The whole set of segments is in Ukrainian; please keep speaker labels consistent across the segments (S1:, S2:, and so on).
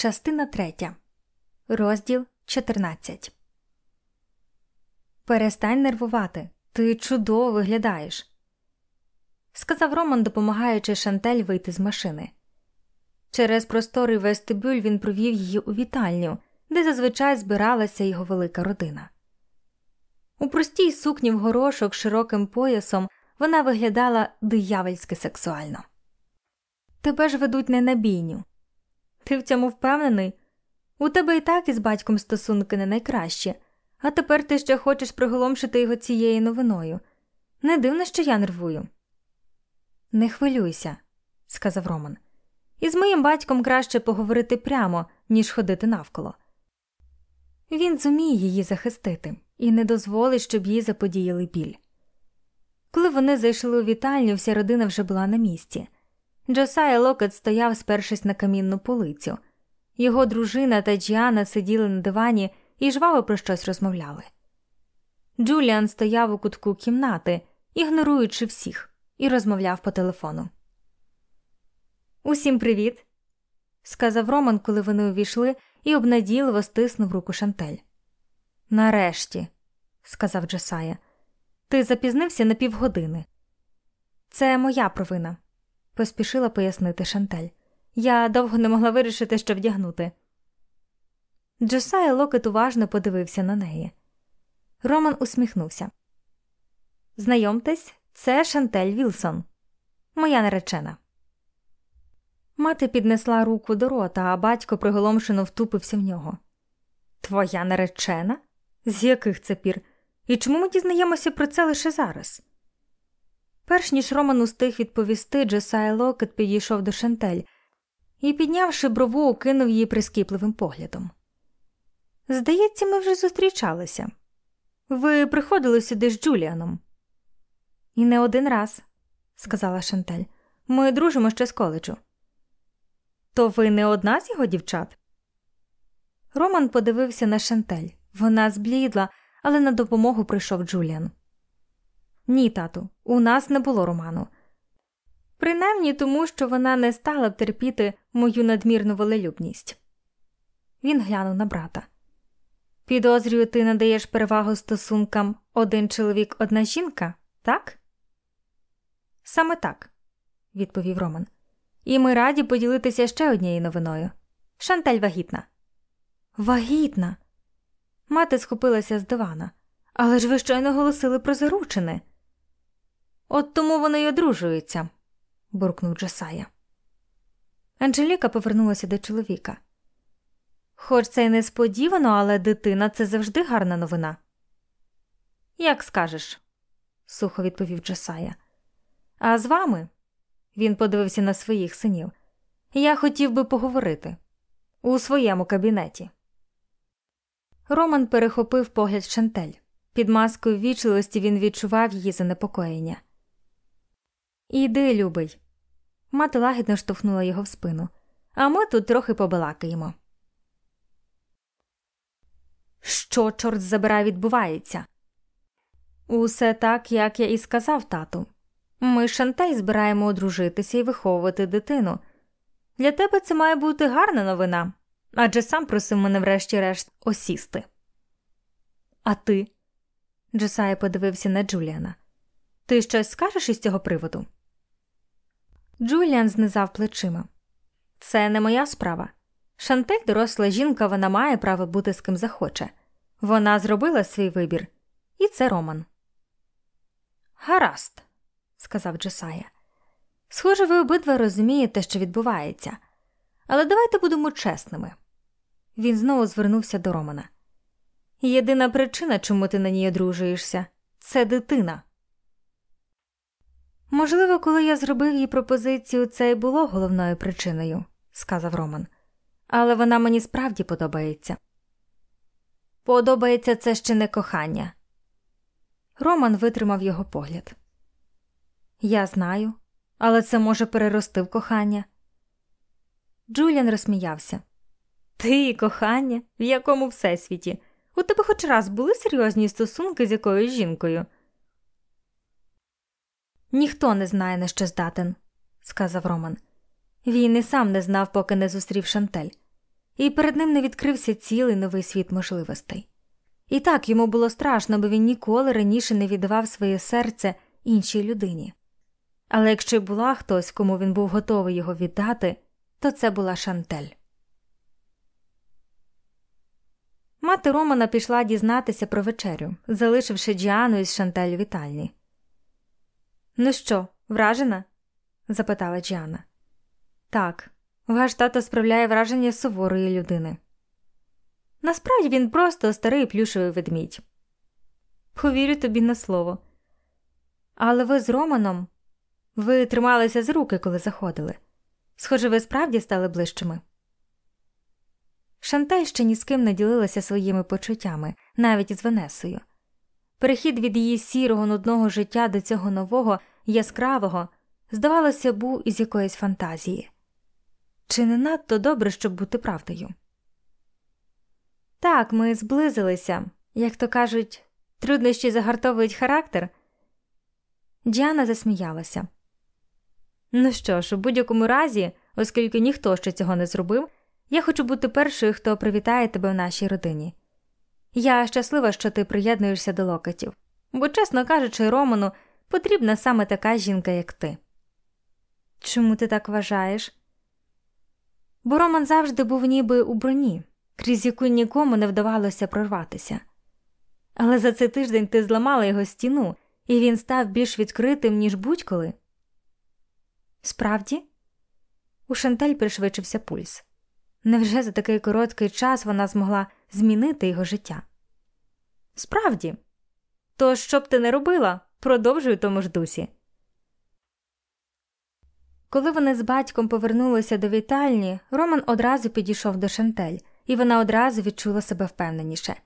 S1: Частина третя. Розділ 14. Перестань нервувати. Ти чудово виглядаєш. Сказав Роман, допомагаючи Шантель вийти з машини. Через просторий вестибюль він провів її у вітальню, де зазвичай збиралася його велика родина. У простій сукні в горошок широким поясом вона виглядала диявольськи сексуально. Тебе ж ведуть не на бійню. Ти в цьому впевнений? У тебе і так із батьком стосунки не найкращі, а тепер ти ще хочеш приголомшити його цією новиною. Не дивно, що я нервую. Не хвилюйся, сказав Роман. Із моїм батьком краще поговорити прямо, ніж ходити навколо. Він зуміє її захистити і не дозволить, щоб їй заподіяли біль. Коли вони зайшли у вітальню, вся родина вже була на місці. Джосая Локет стояв, спершись на камінну полицю. Його дружина та Джіана сиділи на дивані і жваво про щось розмовляли. Джуліан стояв у кутку кімнати, ігноруючи всіх, і розмовляв по телефону. Усім привіт, сказав Роман, коли вони увійшли, і обнадійливо стиснув руку Шантель. Нарешті, сказав Джосая, ти запізнився на півгодини. Це моя провина поспішила пояснити Шантель. Я довго не могла вирішити, що вдягнути. Джосай Локет уважно подивився на неї. Роман усміхнувся. Знайомтесь, це Шантель Вілсон, моя наречена. Мати піднесла руку до рота, а батько приголомшено втупився в нього. Твоя наречена? З яких це пір? І чому ми дізнаємося про це лише зараз? Перш ніж Роман устиг відповісти, Джесай Локет підійшов до Шантель і, піднявши брову, кинув її прискіпливим поглядом. Здається, ми вже зустрічалися. Ви приходили сюди з Джуліаном. І не один раз, сказала Шантель. Ми дружимо ще з коледжу. То ви не одна з його дівчат? Роман подивився на Шантель. Вона зблідла, але на допомогу прийшов Джуліан. Ні, тату, у нас не було роману. Принаймні тому, що вона не стала б терпіти мою надмірну волелюбність. Він глянув на брата. Підозрюю, ти надаєш перевагу стосункам один чоловік, одна жінка, так? Саме так, відповів Роман. І ми раді поділитися ще однією новиною. Шантель вагітна. Вагітна. Мати схопилася з дивана. Але ж ви щойно голосили про заручини. От тому вони й одружуються, буркнув Джесая. Анжеліка повернулася до чоловіка. Хоч це й несподівано, але дитина це завжди гарна новина. Як скажеш, сухо відповів Джесая. А з вами, він подивився на своїх синів, я хотів би поговорити у своєму кабінеті. Роман перехопив погляд Шантель. Під маскою ввічливості він відчував її занепокоєння. Іди, любий. Мати лагідно штовхнула його в спину, а ми тут трохи побалакаємо. Що, чорт забирай, відбувається? Усе так, як я і сказав тату. Ми з Шантей збираємо одружитися і виховувати дитину. Для тебе це має бути гарна новина, адже сам просив мене врешті-решт осісти. А ти? Джесай подивився на Джуліана. Ти щось скажеш із цього приводу? Джуліан знизав плечима. Це не моя справа. Шантель доросла жінка, вона має право бути з ким захоче. Вона зробила свій вибір, і це Роман. Гаразд, сказав Джосая. Схоже, ви обидва розумієте, що відбувається, але давайте будемо чесними. Він знову звернувся до Романа. Єдина причина, чому ти на ній одружуєшся, це дитина. Можливо, коли я зробив їй пропозицію, це й було головною причиною, сказав Роман, але вона мені справді подобається. Подобається це ще не кохання. Роман витримав його погляд. Я знаю, але це може перерости в кохання. Джуліан розсміявся. Ти кохання? В якому всесвіті? У тебе хоч раз були серйозні стосунки з якоюсь жінкою? Ніхто не знає, на що здатен, сказав Роман. Він і сам не знав, поки не зустрів Шантель. і перед ним не відкрився цілий новий світ можливостей. І так йому було страшно, бо він ніколи раніше не віддавав своє серце іншій людині. Але якщо була хтось, кому він був готовий його віддати, то це була Шантель. Мати Романа пішла дізнатися про вечерю, залишивши Діану із Шантель вітальні. Ну що, вражена? запитала Джіана. Так, ваш тато справляє враження суворої людини. Насправді він просто старий плюшевий ведмідь. Повірю тобі на слово. Але ви з Романом ви трималися з руки, коли заходили. Схоже, ви справді стали ближчими. Шанталь ще ні з ким не ділилася своїми почуттями, навіть із Венесою. Перехід від її сірого нудного життя до цього нового, яскравого, здавалося, був із якоїсь фантазії. Чи не надто добре, щоб бути правдою? Так, ми зблизилися, як то кажуть, труднощі загартовують характер. Діана засміялася. Ну що ж, у будь-якому разі, оскільки ніхто ще цього не зробив, я хочу бути першою, хто привітає тебе в нашій родині. Я щаслива, що ти приєднуєшся до локотів, бо, чесно кажучи, Роману потрібна саме така жінка, як ти. Чому ти так вважаєш? Бо Роман завжди був ніби у броні, крізь яку нікому не вдавалося прорватися. Але за цей тиждень ти зламала його стіну, і він став більш відкритим, ніж будь-коли. Справді, у Шантель пришвидшився пульс. Невже за такий короткий час вона змогла змінити його життя? Справді, то що б ти не робила, продовжуй тому ж дусі. Коли вони з батьком повернулися до вітальні, Роман одразу підійшов до Шантель, і вона одразу відчула себе впевненіше.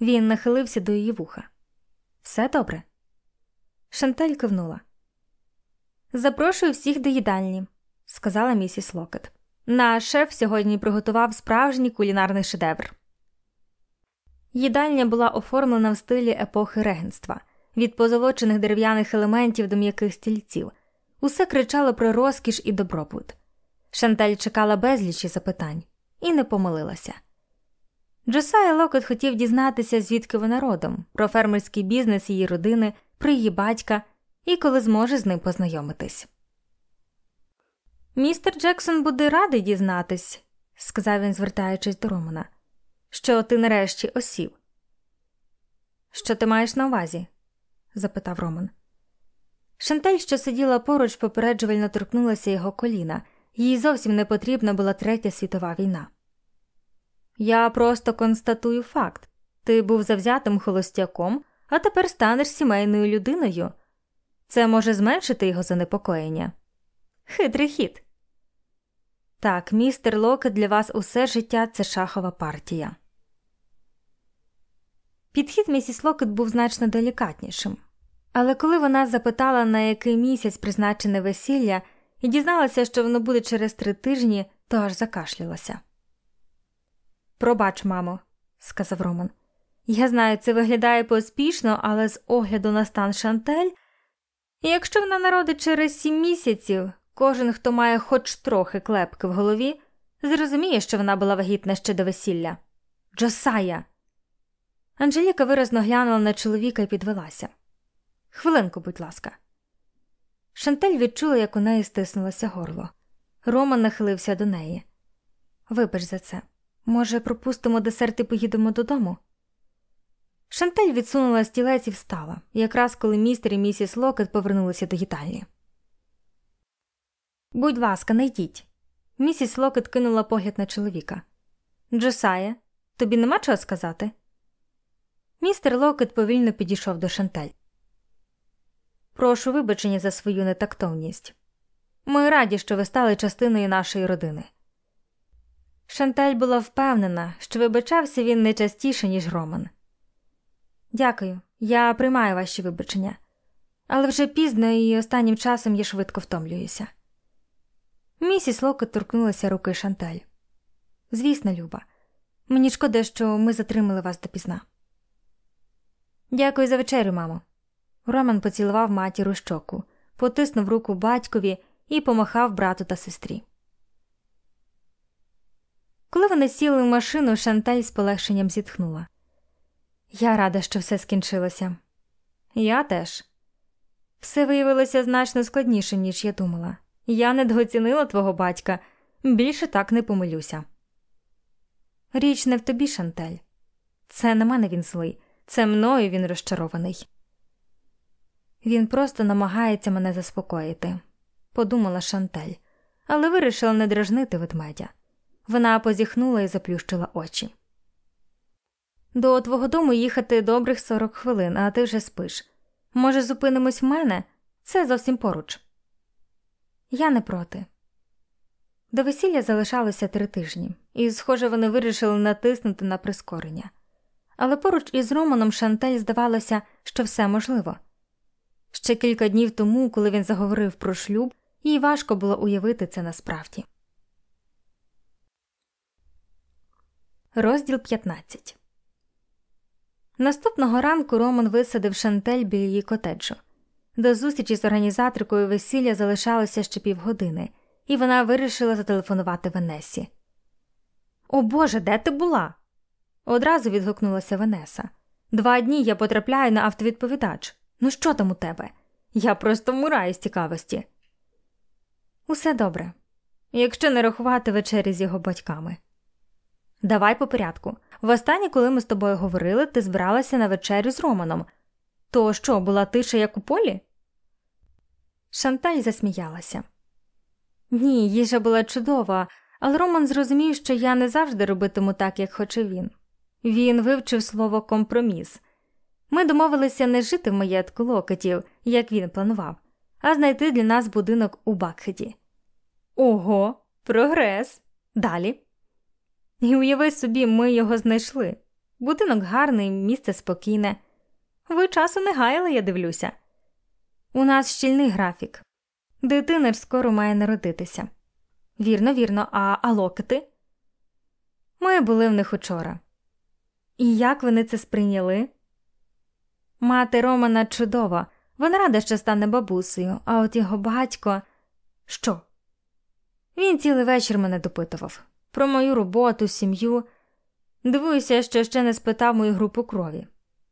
S1: Він нахилився до її вуха. Все добре. Шантель кивнула. Запрошую всіх до їдальні, сказала місіс Локет. Наш шеф сьогодні приготував справжній кулінарний шедевр. Їдальня була оформлена в стилі епохи регентства, від позолочених дерев'яних елементів до м'яких стільців. Усе кричало про розкіш і добробут. Шантель чекала безлічі запитань і не помилилася. Джосай Локет хотів дізнатися, звідки вона родом, про фермерський бізнес її родини, про її батька і коли зможе з ним познайомитись. Містер Джексон буде радий дізнатись, сказав він, звертаючись до Романа, що ти нарешті осів. Що ти маєш на увазі? Запитав Роман. Шантель, що сиділа поруч, попереджувально торкнулася його коліна, їй зовсім не потрібна була третя світова війна. Я просто констатую факт ти був завзятим холостяком, а тепер станеш сімейною людиною. Це може зменшити його занепокоєння. Хитрий хід. Так, містер Локет для вас усе життя це шахова партія. Підхід місіс Локет був значно делікатнішим. Але коли вона запитала, на який місяць призначене весілля, і дізналася, що воно буде через три тижні, то аж закашлялася. Пробач, мамо, сказав Роман. Я знаю, це виглядає поспішно, але з огляду на стан Шантель, якщо вона народить через сім місяців, кожен, хто має хоч трохи клепки в голові, зрозуміє, що вона була вагітна ще до весілля. Джосая. Анжеліка виразно глянула на чоловіка і підвелася. Хвилинку, будь ласка. Шантель відчула, як у неї стиснулося горло. Роман нахилився до неї. Вибач за це. Може, пропустимо десерт і поїдемо додому? Шантель відсунула стілець і встала, якраз коли містер і місіс Локет повернулися до їдальні. Будь ласка, не йдіть. Місіс Локет кинула погляд на чоловіка. Джосає, тобі нема чого сказати? Містер Локет повільно підійшов до Шантель. Прошу вибачення за свою нетактовність. Ми раді, що ви стали частиною нашої родини. Шантель була впевнена, що вибачався він не частіше, ніж Роман. Дякую, я приймаю ваші вибачення, але вже пізно і останнім часом я швидко втомлююся. Місіс Локет торкнулася руки Шантель. Звісно, Люба, мені шкода, що ми затримали вас допізна. Дякую за вечерю, мамо. Роман поцілував матір у щоку, потиснув руку батькові і помахав брату та сестрі. Коли вони сіли в машину, Шанталь з полегшенням зітхнула. Я рада, що все скінчилося. Я теж. Все виявилося значно складнішим, ніж я думала. Я недооцінила твого батька, більше так не помилюся. Річ не в тобі, Шантель. Це на мене він злий, це мною він розчарований. Він просто намагається мене заспокоїти, подумала Шантель, але вирішила не дражнити ведмедя. Вона позіхнула і заплющила очі. До твого дому їхати добрих сорок хвилин, а ти вже спиш. Може, зупинимось в мене? Це зовсім поруч. Я не проти. До весілля залишалося три тижні, і, схоже, вони вирішили натиснути на прискорення. Але поруч із Романом Шантель здавалося, що все можливо. Ще кілька днів тому, коли він заговорив про шлюб, їй важко було уявити це насправді. Розділ 15 Наступного ранку Роман висадив Шантель біля її котеджу. До зустрічі з організаторкою весілля залишалося ще півгодини, і вона вирішила зателефонувати Венесі. О Боже, де ти була? Одразу відгукнулася Венеса. Два дні я потрапляю на автовідповідач. Ну, що там у тебе? Я просто вмираю з цікавості. Усе добре, якщо не рахувати вечері з його батьками. Давай по порядку. Востаннє, коли ми з тобою говорили, ти збиралася на вечерю з Романом. То що, була тиша, як у полі? Шанталь засміялася. Ні, їжа була чудова, але Роман зрозумів, що я не завжди робитиму так, як хоче він. Він вивчив слово компроміс. Ми домовилися не жити в маєтку локетів, як він планував, а знайти для нас будинок у Бакхеді. Ого, прогрес! Далі. І уяви собі, ми його знайшли. Будинок гарний, місце спокійне. Ви часу не гаяли, я дивлюся. У нас щільний графік. Дитина ж скоро має народитися. Вірно, вірно, а, а локети? Ми були в них учора. І як вони це сприйняли? Мати Романа чудова, вона рада, що стане бабусею, а от його батько. Що? Він цілий вечір мене допитував про мою роботу, сім'ю. Дивуюся, що ще не спитав мою групу крові.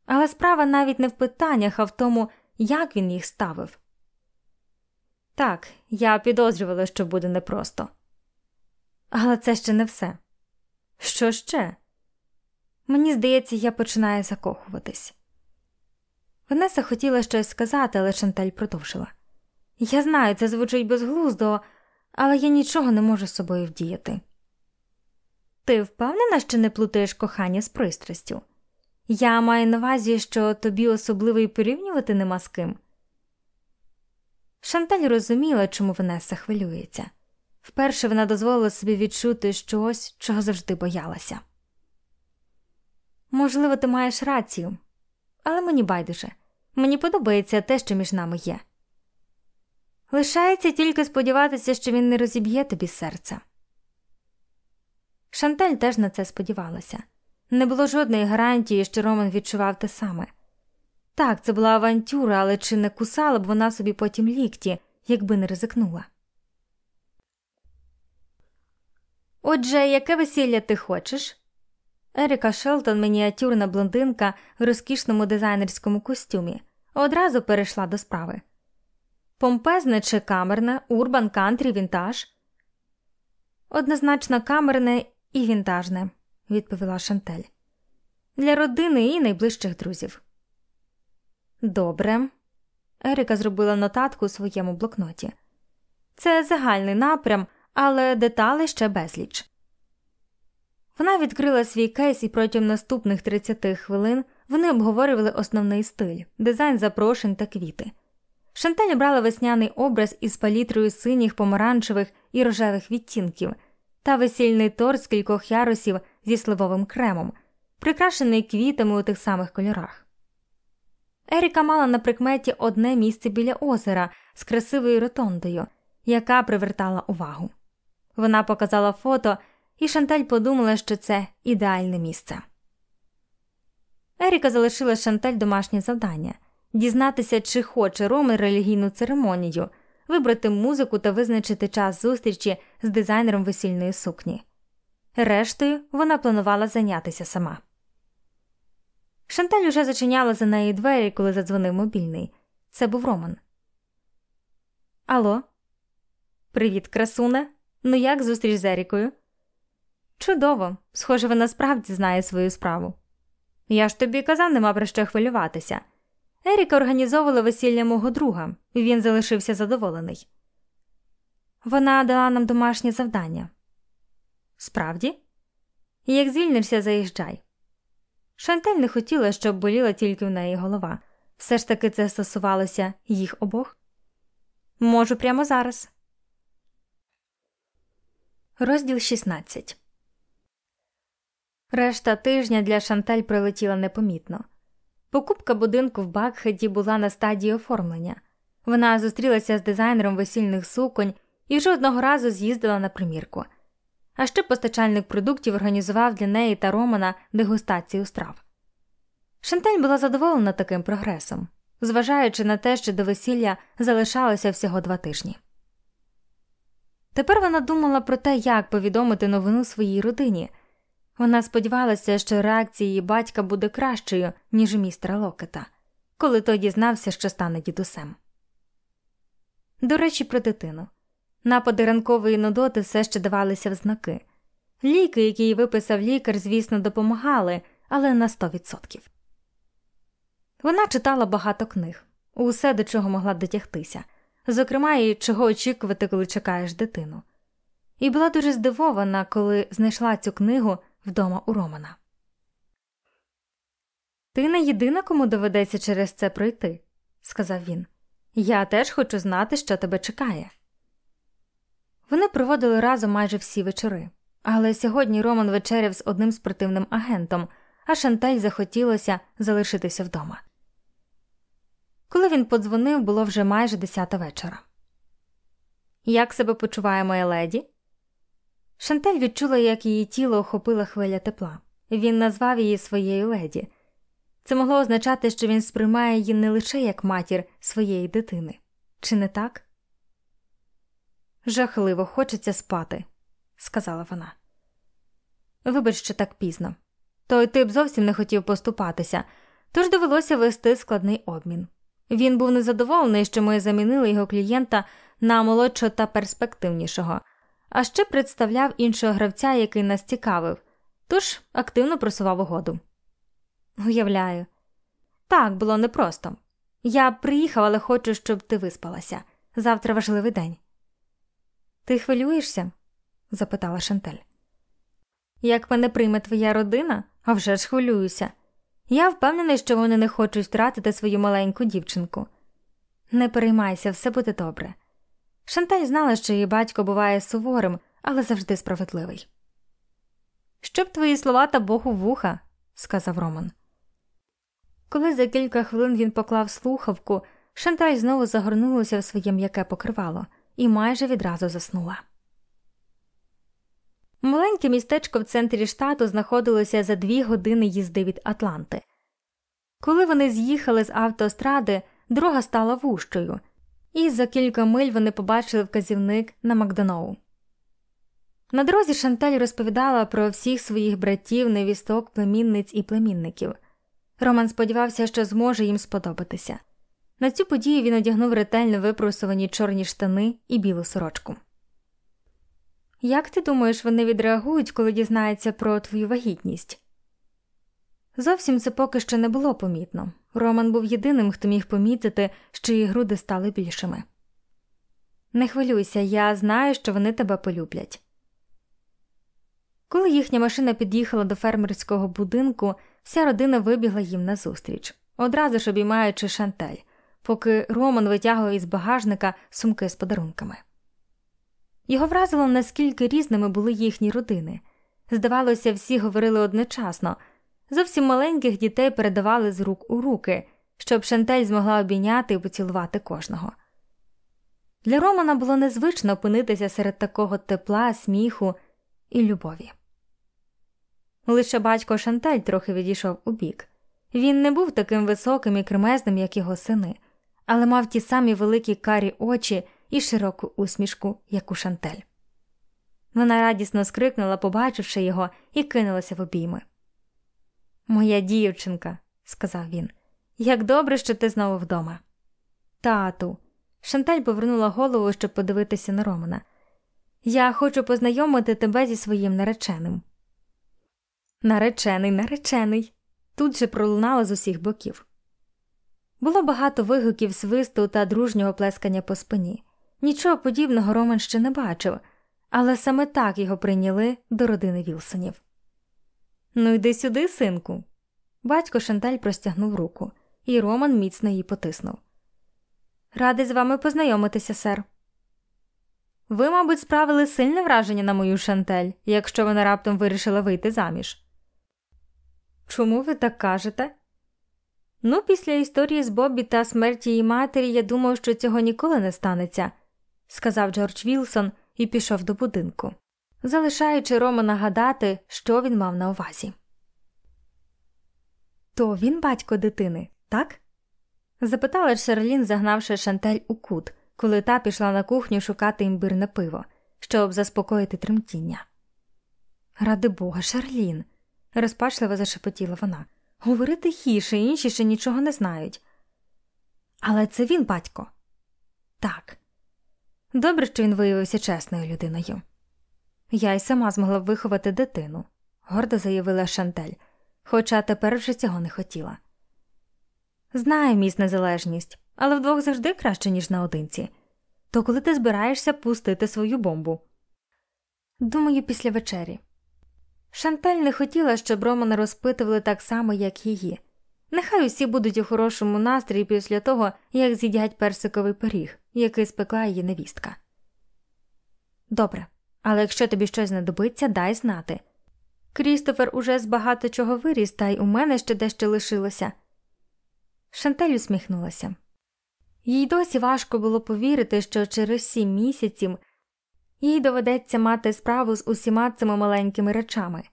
S1: Але справа навіть не в питаннях, а в тому, як він їх ставив. Так, я підозрювала, що буде непросто. Але це ще не все. Що ще? Мені здається, я починаю закохуватись. Венеса хотіла щось сказати, але Шантель продовжила. Я знаю, це звучить безглуздо, але я нічого не можу з собою вдіяти. Ти впевнена, що не плутаєш кохання з пристрастю? Я маю на увазі, що тобі особливо й порівнювати нема з ким. Шанталь розуміла, чому Венеса хвилюється. Вперше вона дозволила собі відчути щось, чого завжди боялася. Можливо, ти маєш рацію, але мені байдуже. Мені подобається те, що між нами є. Лишається тільки сподіватися, що він не розіб'є тобі серце. Шантель теж на це сподівалася. Не було жодної гарантії, що Роман відчував те саме. Так, це була авантюра, але чи не кусала б вона собі потім лікті, якби не ризикнула. Отже, яке весілля ти хочеш? Еріка Шелтон, мініатюрна блондинка в розкішному дизайнерському костюмі, одразу перейшла до справи. Помпезне чи камерне, урбан, кантрі, вінтаж? Однозначно камерне і вінтажне, відповіла Шантель. Для родини і найближчих друзів. Добре. Еріка зробила нотатку у своєму блокноті. Це загальний напрям, але деталей ще безліч. Вона відкрила свій кейс і протягом наступних 30 хвилин вони обговорювали основний стиль, дизайн запрошень та квіти. Шантель брала весняний образ із палітрою синіх, помаранчевих і рожевих відтінків та весільний торт з кількох ярусів зі сливовим кремом, прикрашений квітами у тих самих кольорах. Еріка мала на прикметі одне місце біля озера з красивою ротондою, яка привертала увагу. Вона показала фото, і Шантель подумала, що це ідеальне місце. Еріка залишила Шантель домашнє завдання дізнатися, чи хоче Роми релігійну церемонію, вибрати музику та визначити час зустрічі з дизайнером весільної сукні. Рештою вона планувала зайнятися сама. Шанталь уже зачиняла за нею двері, коли задзвонив мобільний. Це був Роман. Алло, привіт, красуне. Ну як зустріч з Ерікою? Чудово, схоже, вона справді знає свою справу. Я ж тобі казав, нема про що хвилюватися. Еріка організовувала весілля мого друга, і він залишився задоволений. Вона дала нам домашнє завдання. Справді? Як звільнишся, заїжджай. Шантель не хотіла, щоб боліла тільки в неї голова. Все ж таки це стосувалося їх обох. Можу прямо зараз. Розділ 16 Решта тижня для Шантель пролетіла непомітно. Покупка будинку в Бакхеді була на стадії оформлення. Вона зустрілася з дизайнером весільних суконь і жодного разу з'їздила на примірку. А ще постачальник продуктів організував для неї та Романа дегустацію страв. Шантель була задоволена таким прогресом, зважаючи на те, що до весілля залишалося всього два тижні. Тепер вона думала про те, як повідомити новину своїй родині. Вона сподівалася, що реакція її батька буде кращою, ніж містера Локета, коли той дізнався, що стане дідусем. До речі, про дитину. Напади ранкової нудоти все ще давалися в знаки. Ліки, які їй виписав лікар, звісно, допомагали, але на 100%. Вона читала багато книг, усе до чого могла дотягтися, зокрема, і чого очікувати, коли чекаєш дитину. І була дуже здивована, коли знайшла цю книгу вдома у Романа. Ти не єдина, кому доведеться через це пройти, сказав він. Я теж хочу знати, що тебе чекає. Вони проводили разом майже всі вечори, але сьогодні Роман вечеряв з одним спортивним агентом, а Шантель захотілося залишитися вдома. Коли він подзвонив, було вже майже десята вечора. Як себе почуває моя леді? Шантель відчула, як її тіло охопила хвиля тепла. Він назвав її своєю леді. Це могло означати, що він сприймає її не лише як матір своєї дитини, чи не так? Жахливо хочеться спати, сказала вона. Вибач, що так пізно. Той тип зовсім не хотів поступатися, тож довелося вести складний обмін. Він був незадоволений, що ми замінили його клієнта на молодшого та перспективнішого, а ще представляв іншого гравця, який нас цікавив, тож активно просував угоду. Уявляю, так було непросто. Я приїхав, але хочу, щоб ти виспалася. Завтра важливий день. Ти хвилюєшся? запитала Шантель. Як мене прийме твоя родина, а вже ж хвилююся. Я впевнений, що вони не хочуть втратити свою маленьку дівчинку. Не переймайся, все буде добре. Шантель знала, що її батько буває суворим, але завжди справедливий. Щоб твої слова та Богу вуха, сказав Роман. Коли за кілька хвилин він поклав слухавку, Шанталь знову загорнулася в своє м'яке покривало і майже відразу заснула. Маленьке містечко в центрі штату знаходилося за дві години їзди від Атланти. Коли вони з'їхали з автостради, дорога стала вущою, і за кілька миль вони побачили вказівник на Макдоноу. На дорозі Шантель розповідала про всіх своїх братів, невісток, племінниць і племінників. Роман сподівався, що зможе їм сподобатися. На цю подію він одягнув ретельно випросувані чорні штани і білу сорочку. Як ти думаєш, вони відреагують, коли дізнаються про твою вагітність? Зовсім це поки що не було помітно. Роман був єдиним, хто міг помітити, що її груди стали більшими. Не хвилюйся, я знаю, що вони тебе полюблять. Коли їхня машина під'їхала до фермерського будинку, вся родина вибігла їм назустріч, одразу ж обіймаючи шантель, поки Роман витягував із багажника сумки з подарунками. Його вразило, наскільки різними були їхні родини. Здавалося, всі говорили одночасно. Зовсім маленьких дітей передавали з рук у руки, щоб Шантель змогла обійняти і поцілувати кожного. Для Романа було незвично опинитися серед такого тепла, сміху і любові. Лише батько Шантель трохи відійшов у бік. Він не був таким високим і кремезним, як його сини, але мав ті самі великі карі очі і широку усмішку, як у Шантель. Вона радісно скрикнула, побачивши його, і кинулася в обійми. Моя дівчинка, сказав він, як добре, що ти знову вдома. Тату. Шанталь повернула голову, щоб подивитися на Романа. Я хочу познайомити тебе зі своїм нареченим. Наречений, наречений. Тут же пролунало з усіх боків. Було багато вигуків свисту та дружнього плескання по спині. Нічого подібного Роман ще не бачив, але саме так його прийняли до родини Вілсонів. Ну, йди сюди, синку. Батько Шанталь простягнув руку, і Роман міцно її потиснув. Радий з вами познайомитися, сер. Ви, мабуть, справили сильне враження на мою Шантель, якщо вона раптом вирішила вийти заміж. Чому ви так кажете? Ну, після історії з Бобі та смерті її матері я думав, що цього ніколи не станеться, сказав Джордж Вілсон і пішов до будинку, залишаючи Романа гадати, що він мав на увазі. То він батько дитини, так? запитала Шерлін, загнавши Шантель у кут, коли та пішла на кухню шукати імбирне пиво, щоб заспокоїти тремтіння. Ради бога, Шарлін, розпачливо зашепотіла вона. Говори тихіше, інші ще нічого не знають. Але це він, батько. Так. Добре, що він виявився чесною людиною. Я й сама змогла б виховати дитину, гордо заявила Шантель, хоча тепер вже цього не хотіла. Знаю, міс незалежність, але вдвох завжди краще, ніж наодинці. То коли ти збираєшся пустити свою бомбу? Думаю, після вечері. Шанталь не хотіла, щоб Романа розпитували так само, як її. Нехай усі будуть у хорошому настрої після того, як з'їдять персиковий пиріг, який спекла її невістка. Добре, але якщо тобі щось знадобиться, дай знати. Крістофер уже з багато чого виріс, та й у мене ще дещо лишилося. Шантель усміхнулася. Їй досі важко було повірити, що через сім місяців їй доведеться мати справу з усіма цими маленькими речами.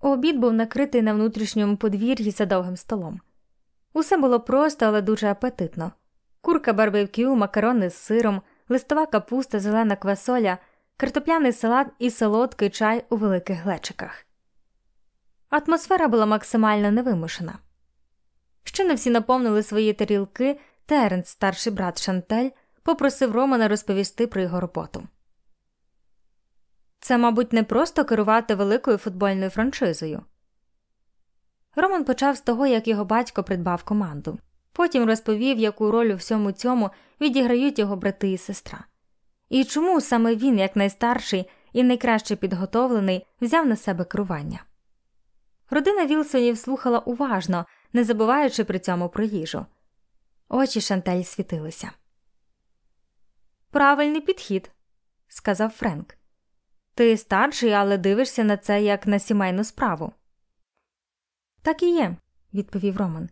S1: Обід був накритий на внутрішньому подвір'ї за довгим столом. Усе було просто, але дуже апетитно курка барбекю, макарони з сиром, листова капуста, зелена квасоля, картопляний салат і солодкий чай у великих глечиках. Атмосфера була максимально невимушена. Щойно всі наповнили свої тарілки, Теренс, старший брат Шантель, попросив Романа розповісти про його роботу. Це, мабуть, не просто керувати великою футбольною франшизою. Роман почав з того, як його батько придбав команду. Потім розповів, яку роль у всьому цьому відіграють його брати і сестра. І чому саме він, як найстарший і найкраще підготовлений, взяв на себе керування. Родина Вілсонів слухала уважно, не забуваючи при цьому про їжу. Очі Шантель світилися. Правильний підхід, сказав Френк. Ти старший, але дивишся на це як на сімейну справу. Так і є, відповів Роман.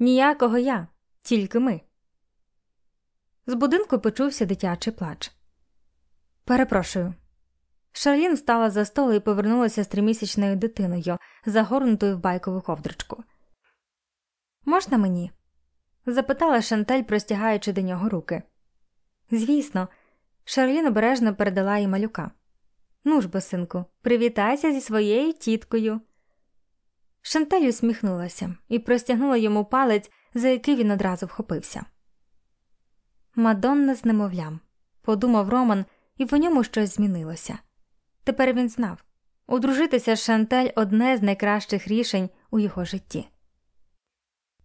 S1: Ніякого я, тільки ми. З будинку почувся дитячий плач. Перепрошую. Шарлін встала за столу і повернулася з тримісячною дитиною, загорнутою в байкову ковдрочку. Можна мені? запитала Шантель, простягаючи до нього руки. Звісно, Шарлін обережно передала їй малюка. Ну ж, бо, привітайся зі своєю тіткою. Шантель усміхнулася і простягнула йому палець, за який він одразу вхопився. Мадонна з немовлям, подумав Роман, і в ньому щось змінилося. Тепер він знав одружитися з Шантель одне з найкращих рішень у його житті.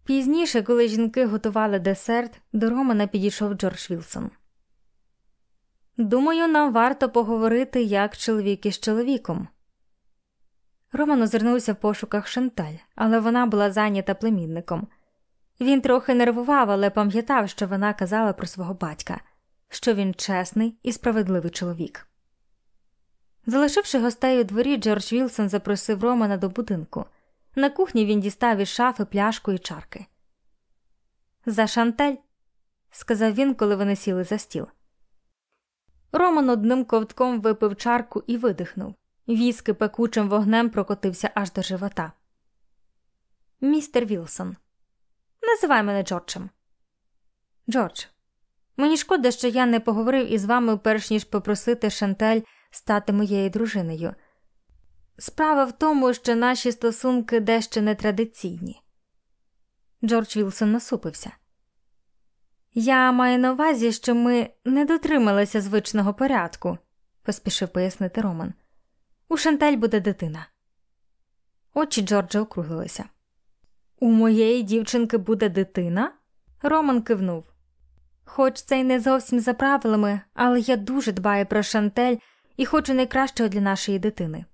S1: Пізніше, коли жінки готували десерт, до Романа підійшов Джордж Вілсон. Думаю, нам варто поговорити як чоловік із чоловіком. Роман озирнувся в пошуках Шанталь, але вона була зайнята племінником. Він трохи нервував, але пам'ятав, що вона казала про свого батька, що він чесний і справедливий чоловік. Залишивши гостей у дворі, Джордж Вілсон запросив Романа до будинку. На кухні він дістав із шафи пляшку і чарки. За Шантель, сказав він, коли вони сіли за стіл. Роман одним ковтком випив чарку і видихнув. Віски пекучим вогнем прокотився аж до живота. Містер Вілсон. Називай мене Джорджем. Джордж. Мені шкода, що я не поговорив із вами перш ніж попросити Шантель стати моєю дружиною. Справа в тому, що наші стосунки дещо нетрадиційні. Джордж Вілсон насупився. Я маю на увазі, що ми не дотрималися звичного порядку, поспішив пояснити Роман. У Шантель буде дитина. Очі Джорджа округлилися. У моєї дівчинки буде дитина? Роман кивнув. Хоч це й не зовсім за правилами, але я дуже дбаю про Шантель і хочу найкращого для нашої дитини.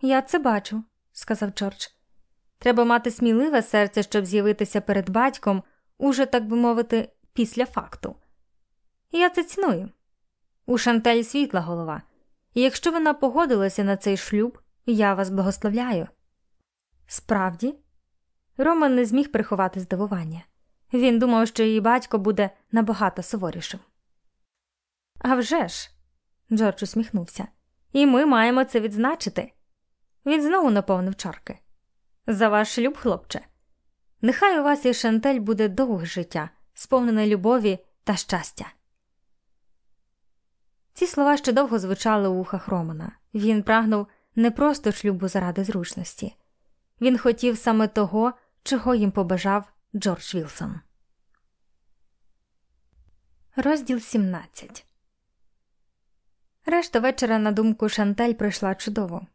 S1: Я це бачу, сказав Джордж. Треба мати сміливе серце, щоб з'явитися перед батьком, уже, так би мовити, після факту. Я це ціную. У Шантель світла голова, і якщо вона погодилася на цей шлюб, я вас благословляю. Справді, Роман не зміг приховати здивування. Він думав, що її батько буде набагато суворішим. «А вже ж!» – Джордж усміхнувся. І ми маємо це відзначити. Він знову наповнив чарки. За ваш шлюб, хлопче. Нехай у вас і Шантель буде довге життя, сповнене любові та щастя. Ці слова ще довго звучали у вухах Романа. Він прагнув не просто шлюбу заради зручності, він хотів саме того, чого їм побажав Джордж Вілсон. Розділ 17 Решта вечора на думку Шантель пройшла чудово.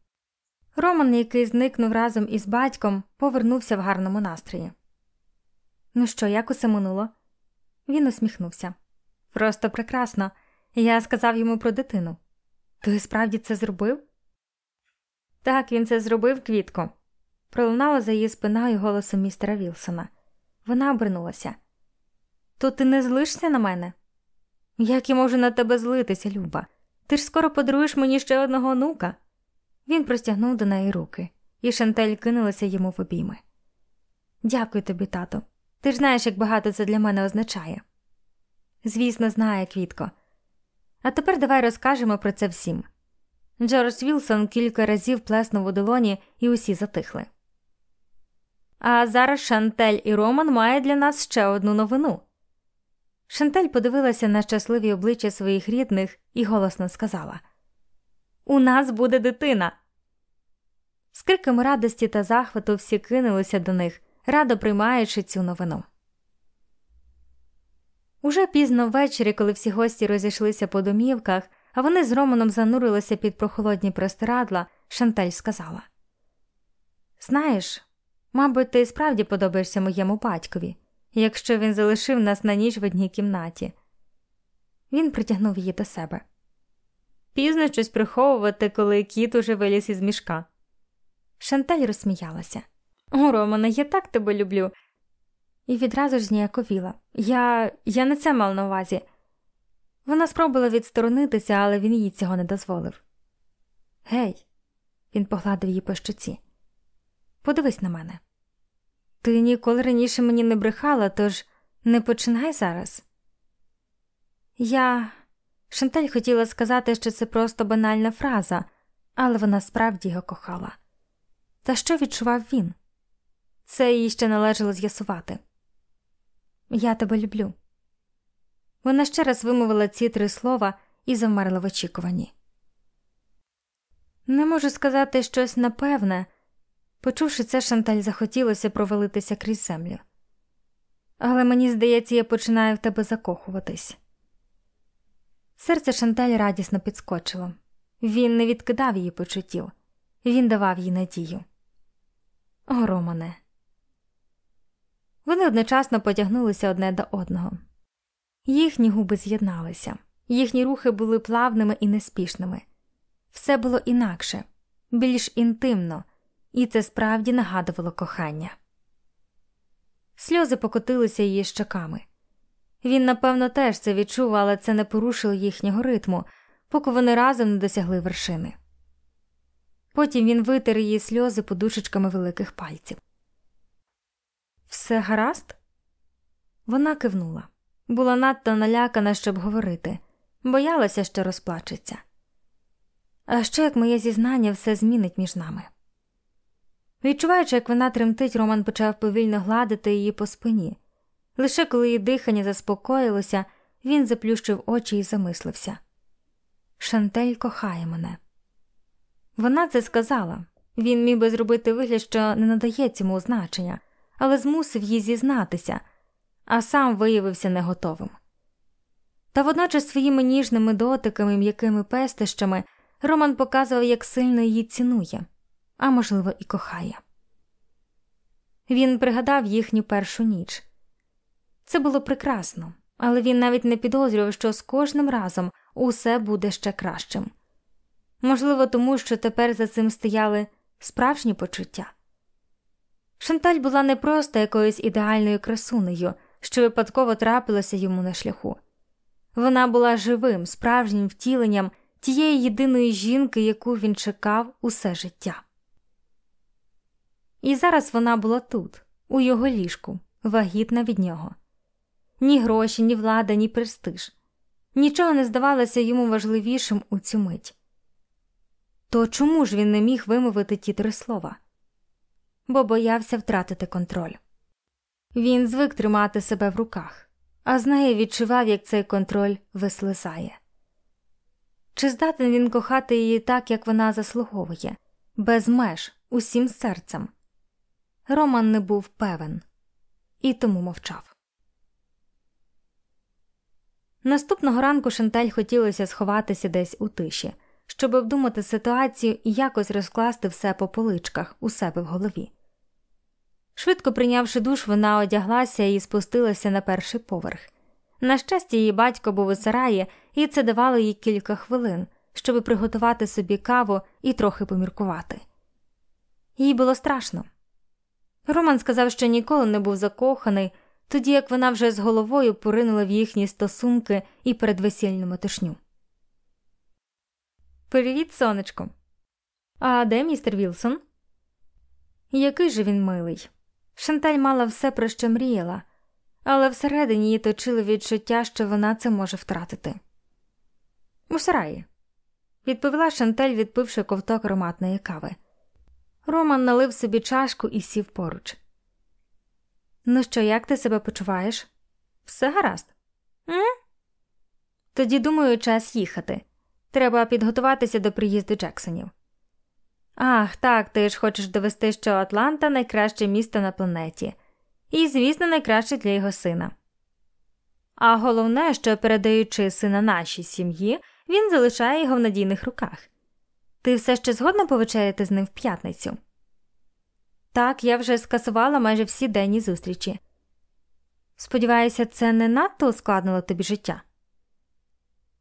S1: Роман, який зникнув разом із батьком, повернувся в гарному настрої. Ну що, як усе минуло? Він усміхнувся. Просто прекрасно. Я сказав йому про дитину. Ти справді це зробив? Так, він це зробив, квітко. Пролунало за її спиною голосом містера Вілсона. Вона обернулася. То ти не злишся на мене? Як я можу на тебе злитися, Люба? Ти ж скоро подаруєш мені ще одного онука. Він простягнув до неї руки, і Шантель кинулася йому в обійми. Дякую тобі, тато. Ти ж знаєш, як багато це для мене означає. Звісно, знає, Квітко. А тепер давай розкажемо про це всім. Джордж Вілсон кілька разів плеснув у долоні, і усі затихли. А зараз Шантель і Роман мають для нас ще одну новину. Шантель подивилася на щасливі обличчя своїх рідних і голосно сказала У нас буде дитина. З криком радості та захвату всі кинулися до них, радо приймаючи цю новину. Уже пізно ввечері, коли всі гості розійшлися по домівках, а вони з Романом занурилися під прохолодні простирадла, Шантель сказала Знаєш, мабуть, ти справді подобаєшся моєму батькові, якщо він залишив нас на ніч в одній кімнаті. Він притягнув її до себе. Пізно щось приховувати, коли кіт уже виліз із мішка. Шантель розсміялася. О, Романе, я так тебе люблю. І відразу ж зніяковіла. Я я не це мав на увазі. Вона спробувала відсторонитися, але він їй цього не дозволив. Гей, він погладив її по щоці. Подивись на мене. Ти ніколи раніше мені не брехала, тож не починай зараз. Я. Шантель хотіла сказати, що це просто банальна фраза, але вона справді його кохала. Та що відчував він? Це їй ще належало з'ясувати. Я тебе люблю. Вона ще раз вимовила ці три слова і завмерла в очікуванні. Не можу сказати щось напевне. Почувши це, Шанталь захотілося провалитися крізь землю. Але мені здається, я починаю в тебе закохуватись. Серце Шанталь радісно підскочило. Він не відкидав її почуттів, він давав їй надію. О, Романе. Вони одночасно потягнулися одне до одного. Їхні губи з'єдналися, їхні рухи були плавними і неспішними. Все було інакше, більш інтимно, і це справді нагадувало кохання. Сльози покотилися її щоками. Він, напевно, теж це відчув, але це не порушило їхнього ритму, поки вони разом не досягли вершини. Потім він витер її сльози подушечками великих пальців. Все гаразд? Вона кивнула. Була надто налякана, щоб говорити, боялася, що розплачеться. А що як моє зізнання все змінить між нами? Відчуваючи, як вона тремтить, Роман почав повільно гладити її по спині. Лише коли її дихання заспокоїлося, він заплющив очі і замислився. Шантель кохає мене. Вона це сказала. Він міг би зробити вигляд, що не надає цьому значення, але змусив їй зізнатися, а сам виявився не готовим. Та водночас своїми ніжними дотиками, м'якими пестищами Роман показував, як сильно її цінує, а можливо, і кохає. Він пригадав їхню першу ніч. Це було прекрасно, але він навіть не підозрював, що з кожним разом усе буде ще кращим. Можливо, тому що тепер за цим стояли справжні почуття. Шанталь була не просто якоюсь ідеальною красунею, що випадково трапилося йому на шляху. Вона була живим, справжнім втіленням тієї єдиної жінки, яку він чекав усе життя. І зараз вона була тут, у його ліжку, вагітна від нього. Ні гроші, ні влада, ні престиж. Нічого не здавалося йому важливішим у цю мить. То чому ж він не міг вимовити ті три слова? Бо боявся втратити контроль. Він звик тримати себе в руках, а з нею відчував, як цей контроль вислизає. Чи здатен він кохати її так, як вона заслуговує, без меж, усім серцем? Роман не був певен і тому мовчав. Наступного ранку Шантель хотілося сховатися десь у тиші, щоб обдумати ситуацію і якось розкласти все по поличках у себе в голові. Швидко прийнявши душ, вона одяглася і спустилася на перший поверх. На щастя, її батько був у сараї, і це давало їй кілька хвилин, щоб приготувати собі каву і трохи поміркувати. Їй було страшно. Роман сказав, що ніколи не був закоханий, тоді як вона вже з головою поринула в їхні стосунки і передвесільну метушню. Привіт, сонечко. А де містер Вілсон? Який же він милий. Шанталь мала все, про що мріяла, але всередині її точили відчуття, що вона це може втратити. У сараї, відповіла Шантель, відпивши ковток ароматної кави. Роман налив собі чашку і сів поруч. Ну що, як ти себе почуваєш? Все гаразд? М? Тоді, думаю, час їхати. Треба підготуватися до приїзду Джексонів. Ах, так, ти ж хочеш довести, що Атланта найкраще місто на планеті, і, звісно, найкраще для його сина. А головне, що передаючи сина нашій сім'ї, він залишає його в надійних руках. Ти все ще згодна повечеряти з ним в п'ятницю? Так, я вже скасувала майже всі денні зустрічі. Сподіваюся, це не надто ускладнило тобі життя.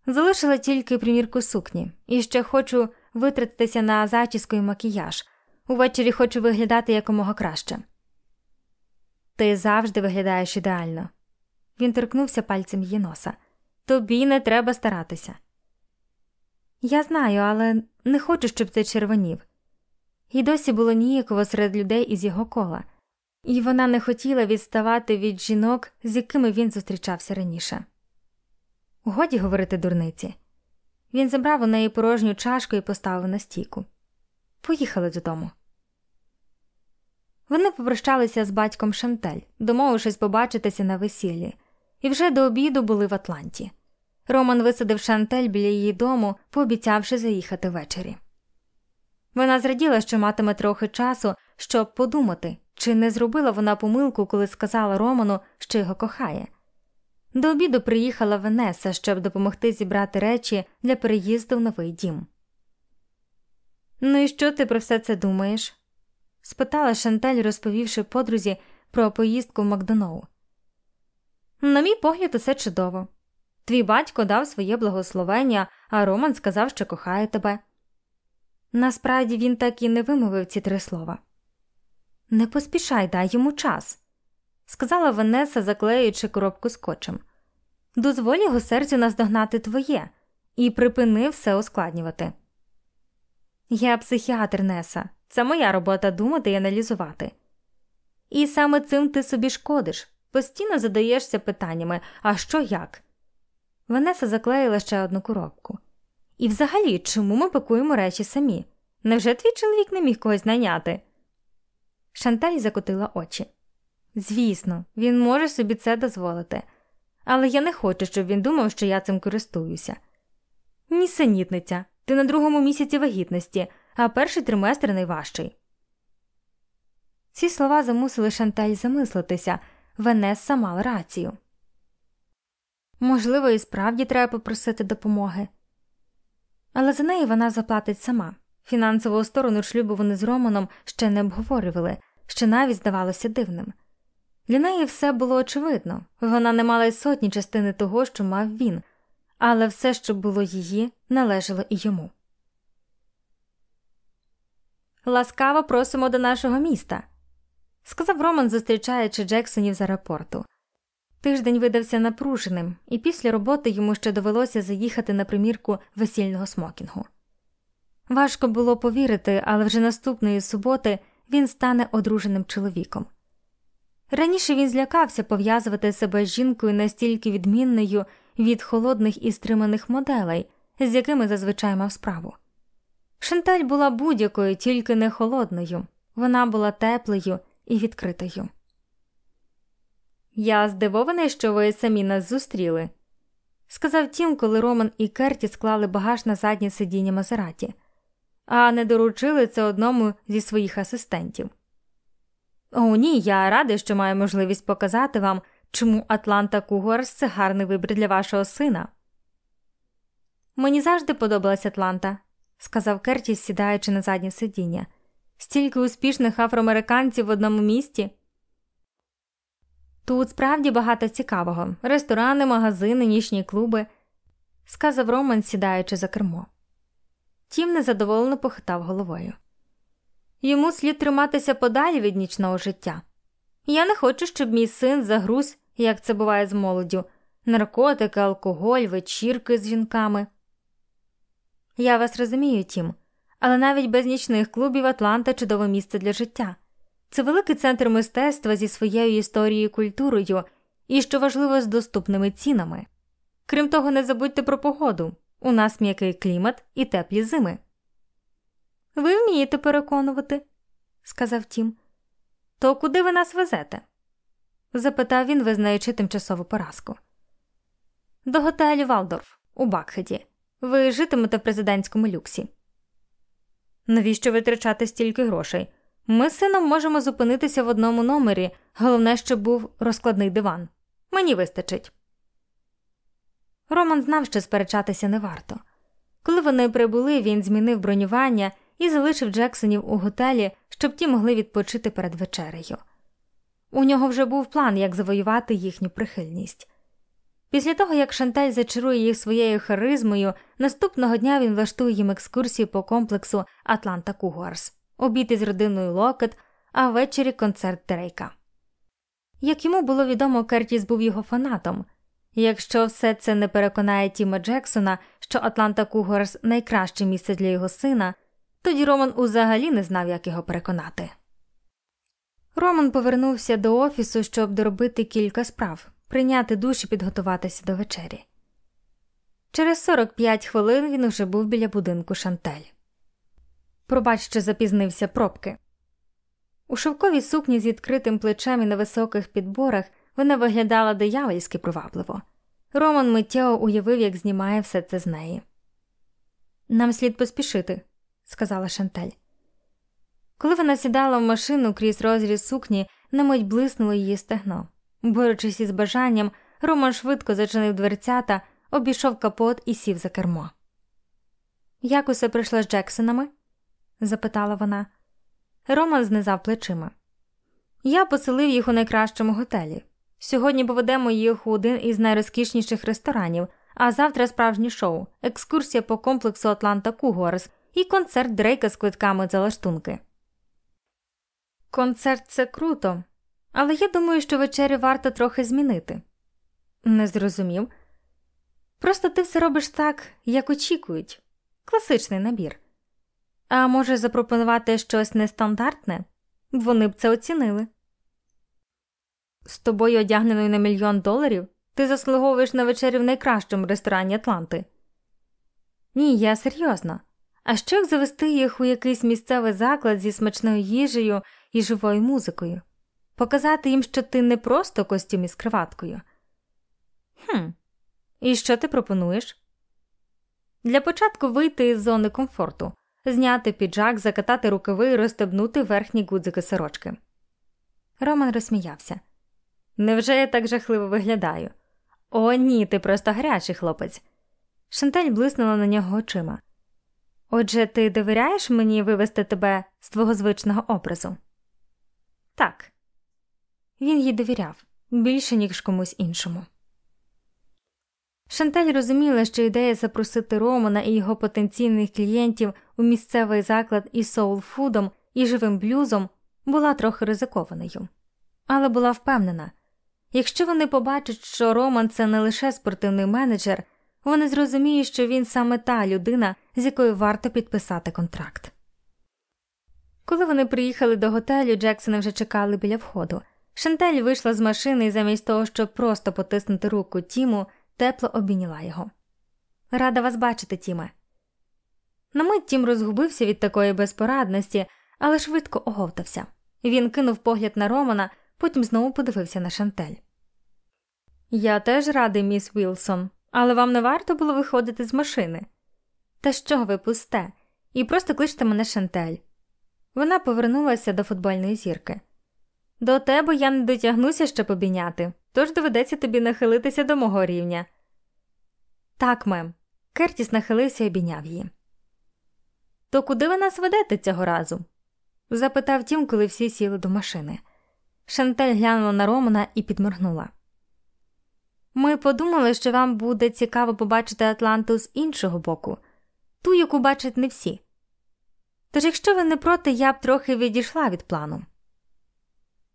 S1: Залишила тільки примірку сукні, і ще хочу витратитися на зачіску і макіяж. Увечері хочу виглядати якомога краще. Ти завжди виглядаєш ідеально. Він торкнувся пальцем її носа. Тобі не треба старатися. Я знаю, але не хочу, щоб ти червонів. І досі було ніяково серед людей із його кола, і вона не хотіла відставати від жінок, з якими він зустрічався раніше. Годі говорити дурниці. Він забрав у неї порожню чашку і поставив на стійку. Поїхали додому. Вони попрощалися з батьком Шантель, домовившись побачитися на весіллі, і вже до обіду були в Атланті. Роман висадив Шантель біля її дому, пообіцявши заїхати ввечері. Вона зраділа, що матиме трохи часу, щоб подумати, чи не зробила вона помилку, коли сказала Роману, що його кохає. До обіду приїхала Венеса, щоб допомогти зібрати речі для переїзду в новий дім. Ну і що ти про все це думаєш? спитала Шантель, розповівши подрузі про поїздку в Макдоноу. На мій погляд, усе чудово. Твій батько дав своє благословення, а Роман сказав, що кохає тебе. Насправді він так і не вимовив ці три слова. Не поспішай, дай йому час, сказала Венеса, заклеюючи коробку скотчем. Дозволь його серцю наздогнати твоє і припини все ускладнювати. Я психіатр Неса, це моя робота думати і аналізувати. І саме цим ти собі шкодиш, постійно задаєшся питаннями а що як? Венеса заклеїла ще одну коробку. І взагалі, чому ми пакуємо речі самі? Невже твій чоловік не міг когось найняти? Шанталь закотила очі. Звісно, він може собі це дозволити. але я не хочу, щоб він думав, що я цим користуюся. Нісенітниця, ти на другому місяці вагітності, а перший триместр найважчий. Ці слова замусили Шанталь замислитися Венесса мала рацію. Можливо, і справді треба попросити допомоги, але за неї вона заплатить сама. Фінансову сторону шлюбу вони з Романом ще не обговорювали, що навіть здавалося дивним. Для неї все було очевидно вона не мала й сотні частини того, що мав він, але все, що було її, належало і йому. Ласкаво просимо до нашого міста, сказав Роман, зустрічаючи Джексонів з аеропорту. Тиждень видався напруженим, і після роботи йому ще довелося заїхати на примірку весільного смокінгу. Важко було повірити, але вже наступної суботи він стане одруженим чоловіком. Раніше він злякався пов'язувати себе з жінкою настільки відмінною від холодних і стриманих моделей, з якими зазвичай мав справу. Шанталь була будь-якою, тільки не холодною, вона була теплою і відкритою. Я здивований, що ви самі нас зустріли, сказав тім, коли Роман і Керті склали багаж на заднє сидіння Мазераті, а не доручили це одному зі своїх асистентів. О, ні, я радий, що маю можливість показати вам, чому Атланта Кугорс це гарний вибір для вашого сина. Мені завжди подобалась Атланта, сказав Кертіс, сідаючи на заднє сидіння. Стільки успішних афроамериканців в одному місті. Тут справді багато цікавого ресторани, магазини, нічні клуби, сказав Роман, сідаючи за кермо. Тім незадоволено похитав головою. Йому слід триматися подалі від нічного життя. Я не хочу, щоб мій син загруз, як це буває з молоддю, наркотики, алкоголь, вечірки з жінками. Я вас розумію, Тім, але навіть без нічних клубів Атланта чудове місце для життя. Це великий центр мистецтва зі своєю історією і культурою і, що важливо, з доступними цінами. Крім того, не забудьте про погоду у нас м'який клімат і теплі зими. Ви вмієте переконувати, сказав Тім. То куди ви нас везете? запитав він, визнаючи тимчасову поразку. До готелю Валдорф у Бакхеді. Ви житимете в президентському люксі. Навіщо витрачати стільки грошей? Ми з сином можемо зупинитися в одному номері, головне, щоб був розкладний диван. Мені вистачить. Роман знав, що сперечатися не варто. Коли вони прибули, він змінив бронювання і залишив Джексонів у готелі, щоб ті могли відпочити перед вечерею. У нього вже був план, як завоювати їхню прихильність. Після того, як Шантель зачарує їх своєю харизмою, наступного дня він влаштує їм екскурсію по комплексу Атланта Кугуарс, обід із родиною Локет, а ввечері концерт Дрейка. Як йому було відомо, Кертіс був його фанатом. Якщо все це не переконає Тіма Джексона, що Атланта Кугуарс найкраще місце для його сина, тоді Роман узагалі не знав, як його переконати. Роман повернувся до офісу, щоб доробити кілька справ, прийняти душ і підготуватися до вечері. Через 45 хвилин він уже був біля будинку Шантель. Пробач, що запізнився пробки. У шовковій сукні з відкритим плечем і на високих підборах вона виглядала диявольськи привабливо. Роман миттєво уявив, як знімає все це з неї. Нам слід поспішити, сказала Шантель. Коли вона сідала в машину крізь розріз сукні, на мить блиснуло її стегно. Борючись із бажанням, Роман швидко зачинив дверцята, обійшов капот і сів за кермо. Як усе прийшло з Джексонами? запитала вона. Роман знизав плечима. Я поселив їх у найкращому готелі. Сьогодні поведемо їх у один із найрозкішніших ресторанів, а завтра справжнє шоу, екскурсія по комплексу Атланта Кугуарс і концерт Дрейка з квитками за лаштунки. Концерт це круто, але я думаю, що вечері варто трохи змінити. Не зрозумів. Просто ти все робиш так, як очікують. Класичний набір. А може запропонувати щось нестандартне? Вони б це оцінили. З тобою одягненою на мільйон доларів ти заслуговуєш на вечері в найкращому ресторані Атланти. Ні, я серйозно. А що як завести їх у якийсь місцевий заклад зі смачною їжею і живою музикою, показати їм, що ти не просто костюм із криваткою. Хм, і що ти пропонуєш? Для початку вийти із зони комфорту, зняти піджак, закатати рукави і розстебнути верхні гудзики сорочки. Роман розсміявся. Невже я так жахливо виглядаю? О, ні, ти просто гарячий хлопець. Шантель блиснула на нього очима. Отже, ти довіряєш мені вивести тебе з твого звичного образу? Так. Він їй довіряв більше, ніж комусь іншому. Шантель розуміла, що ідея запросити Романа і його потенційних клієнтів у місцевий заклад із соулфудом і живим блюзом була трохи ризикованою, але була впевнена якщо вони побачать, що Роман це не лише спортивний менеджер, вони зрозуміють, що він саме та людина, з якою варто підписати контракт. Коли вони приїхали до готелю, Джексони вже чекали біля входу. Шантель вийшла з машини і замість того, щоб просто потиснути руку Тіму, тепло обійняла його. Рада вас бачити, Тіме. На мить Тім розгубився від такої безпорадності, але швидко оговтався. Він кинув погляд на Романа, потім знову подивився на Шантель. Я теж радий, міс Вілсон, але вам не варто було виходити з машини. Та що ви пусте, і просто кличте мене Шантель. Вона повернулася до футбольної зірки. До тебе я не дотягнуся, щоб обійняти, тож доведеться тобі нахилитися до мого рівня. Так, мем. Кертіс нахилився і обійняв її. То куди ви нас ведете цього разу? запитав тім, коли всі сіли до машини. Шантель глянула на Романа і підморгнула. Ми подумали, що вам буде цікаво побачити Атланту з іншого боку, ту, яку бачать не всі. Тож, якщо ви не проти, я б трохи відійшла від плану.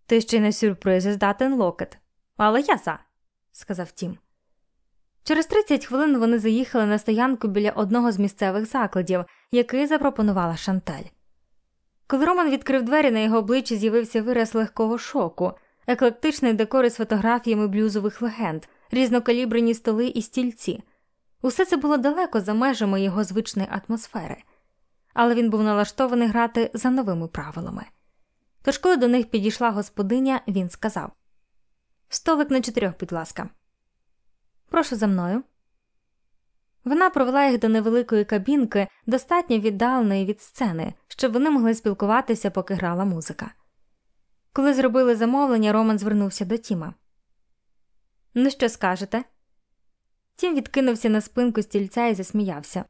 S1: Ти ще й на сюрпризи здатен локет, але я за, сказав Тім. Через 30 хвилин вони заїхали на стоянку біля одного з місцевих закладів, який запропонувала Шантель. Коли Роман відкрив двері, на його обличчі з'явився вираз легкого шоку, еклектичний декор із фотографіями блюзових легенд, різнокалібрені столи і стільці. Усе це було далеко за межами його звичної атмосфери, але він був налаштований грати за новими правилами. Тож, коли до них підійшла господиня, він сказав Столик на чотирьох, будь ласка. Прошу за мною. Вона провела їх до невеликої кабінки, достатньо віддаленої від сцени, щоб вони могли спілкуватися, поки грала музика. Коли зробили замовлення, Роман звернувся до Тіма. Ну, що скажете? Тім відкинувся на спинку стільця і засміявся.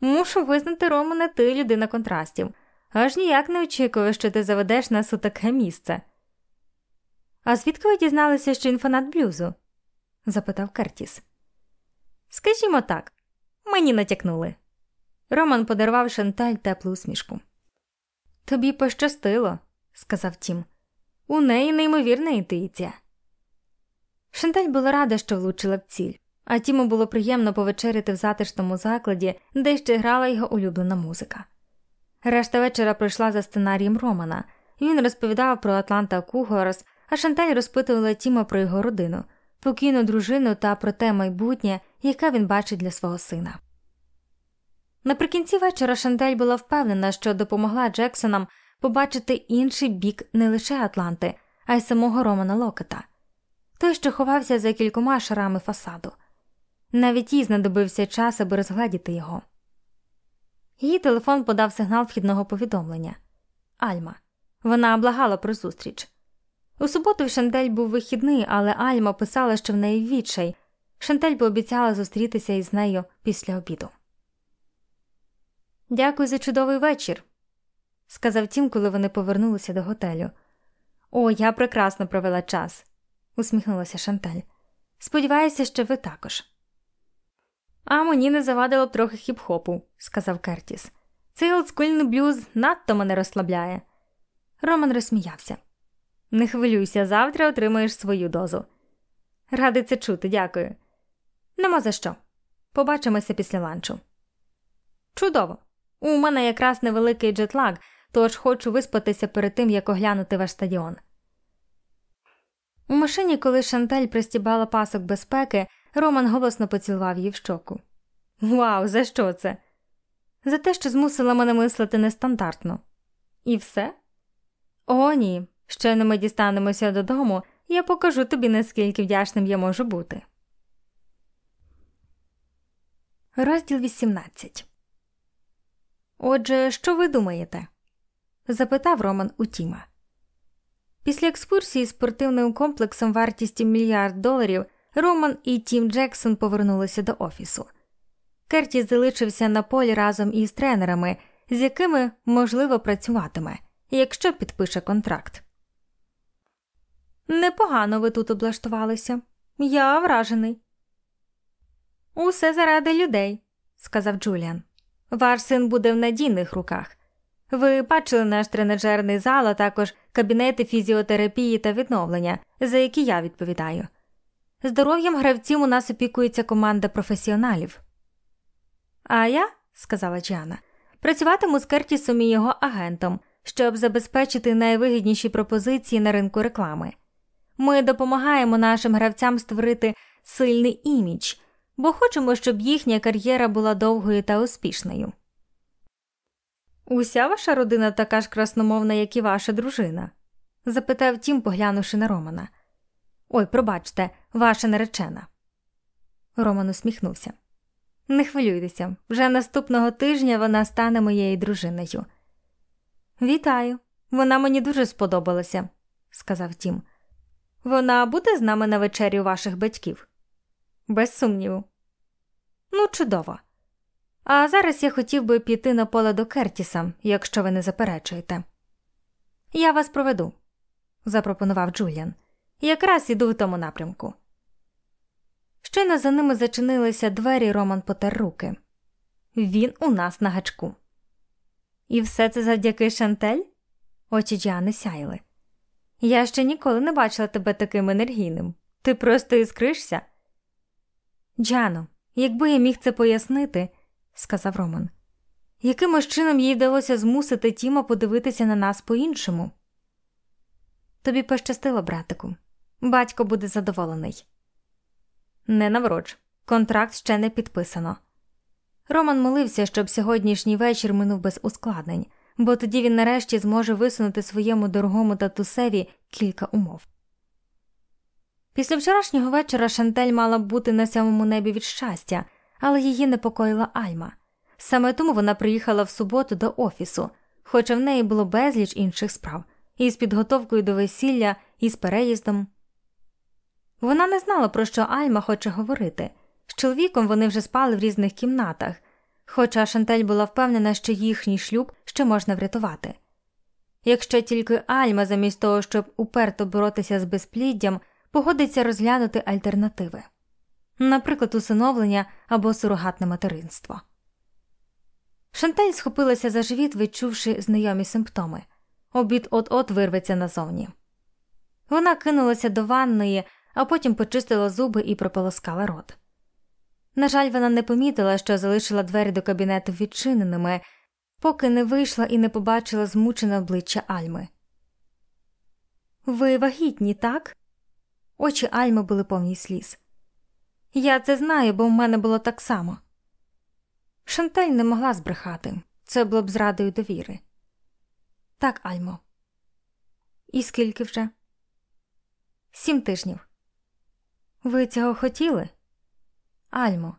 S1: Мушу визнати, Романе, ти людина контрастів. Аж ніяк не очікую, що ти заведеш нас у таке місце. А звідки ви дізналися, що він фанат блюзу? запитав Кертіс. Скажімо так, мені натякнули. Роман подарував Шанталь теплу усмішку. Тобі пощастило, сказав Тім. У неї неймовірна інтуїція. Шанталь була рада, що влучила в ціль, а Тіму було приємно повечеряти в затишному закладі, де ще грала його улюблена музика. Решта вечора пройшла за сценарієм Романа. Він розповідав про Атланта Кугорос, а Шанталь розпитувала Тіма про його родину, покійну дружину та про те майбутнє, яке він бачить для свого сина. Наприкінці вечора Шантель була впевнена, що допомогла Джексонам побачити інший бік не лише Атланти, а й самого Романа Локета, той, що ховався за кількома шарами фасаду. Навіть їй знадобився час, аби розгледіти його. Її телефон подав сигнал вхідного повідомлення Альма. Вона благала про зустріч. У суботу в Шантель був вихідний, але Альма писала, що в неї відчай. Шантель пообіцяла зустрітися із нею після обіду. Дякую за чудовий вечір, сказав Тім, коли вони повернулися до готелю. О, я прекрасно провела час, усміхнулася Шантель. Сподіваюся, що ви також. А мені не завадило б трохи хіп-хопу, сказав Кертіс. Цей олдскульний блюз надто мене розслабляє. Роман розсміявся. Не хвилюйся, завтра отримаєш свою дозу. Радий це чути, дякую. Нема за що. Побачимося після ланчу. Чудово. У мене якраз невеликий джетлаг, тож хочу виспатися перед тим, як оглянути ваш стадіон. У машині, коли Шантель пристібала пасок безпеки, Роман голосно поцілував її в щоку. Вау, за що це? За те, що змусила мене мислити нестандартно. І все? О, ні. Щойно ми дістанемося додому, я покажу тобі, наскільки вдячним я можу бути. Розділ 18 Отже, що ви думаєте? запитав Роман у Тіма. Після екскурсії спортивним комплексом вартістю мільярд доларів Роман і Тім Джексон повернулися до офісу. Керті залишився на полі разом із тренерами, з якими можливо працюватиме, якщо підпише контракт. Непогано ви тут облаштувалися. Я вражений. Усе заради людей, сказав Джуліан. Ваш син буде в надійних руках. Ви бачили наш тренажерний зал, а також кабінети фізіотерапії та відновлення, за які я відповідаю. Здоров'ям гравців у нас опікується команда професіоналів. А я, сказала Джіана, працюватиму з Кертісом і його агентом, щоб забезпечити найвигідніші пропозиції на ринку реклами. Ми допомагаємо нашим гравцям створити сильний імідж, бо хочемо, щоб їхня кар'єра була довгою та успішною. Уся ваша родина така ж красномовна, як і ваша дружина? запитав Тім, поглянувши на Романа. Ой, пробачте, ваша наречена. Роман усміхнувся. Не хвилюйтеся, вже наступного тижня вона стане моєю дружиною. Вітаю, вона мені дуже сподобалася, сказав Тім. Вона буде з нами на вечері ваших батьків? Без сумніву. Ну, чудово. А зараз я хотів би піти на поле до Кертіса, якщо ви не заперечуєте. Я вас проведу, запропонував Джуліан. Якраз іду в тому напрямку. Щойно за ними зачинилися двері, Роман потер руки. Він у нас на гачку. І все це завдяки Шантель? Очі Джіани сяйли. Я ще ніколи не бачила тебе таким енергійним. Ти просто іскришся. Джано, якби я міг це пояснити, сказав Роман, якимось чином їй вдалося змусити Тіма подивитися на нас по-іншому. Тобі пощастило, братику, батько буде задоволений. Не навроч, контракт ще не підписано. Роман молився, щоб сьогоднішній вечір минув без ускладнень, бо тоді він нарешті зможе висунути своєму дорогому татусеві кілька умов. Після вчорашнього вечора Шантель мала б бути на сьомому небі від щастя, але її непокоїла Альма. Саме тому вона приїхала в суботу до офісу, хоча в неї було безліч інших справ, із підготовкою до весілля, і з переїздом. Вона не знала, про що Альма хоче говорити. З чоловіком вони вже спали в різних кімнатах, хоча Шантель була впевнена, що їхній шлюб ще можна врятувати. Якщо тільки Альма, замість того, щоб уперто боротися з безпліддям, погодиться розглянути альтернативи, наприклад, усиновлення або сурогатне материнство. Шантель схопилася за живіт, відчувши знайомі симптоми обід от от вирветься назовні. Вона кинулася до ванної, а потім почистила зуби і прополоскала рот. На жаль, вона не помітила, що залишила двері до кабінету відчиненими, поки не вийшла і не побачила змучене обличчя Альми. Ви вагітні, так? Очі Альми були повні сліз. Я це знаю, бо в мене було так само. Шантель не могла збрехати це було б зрадою довіри. Так, Альмо. І скільки вже? Сім тижнів. Ви цього хотіли? Альмо,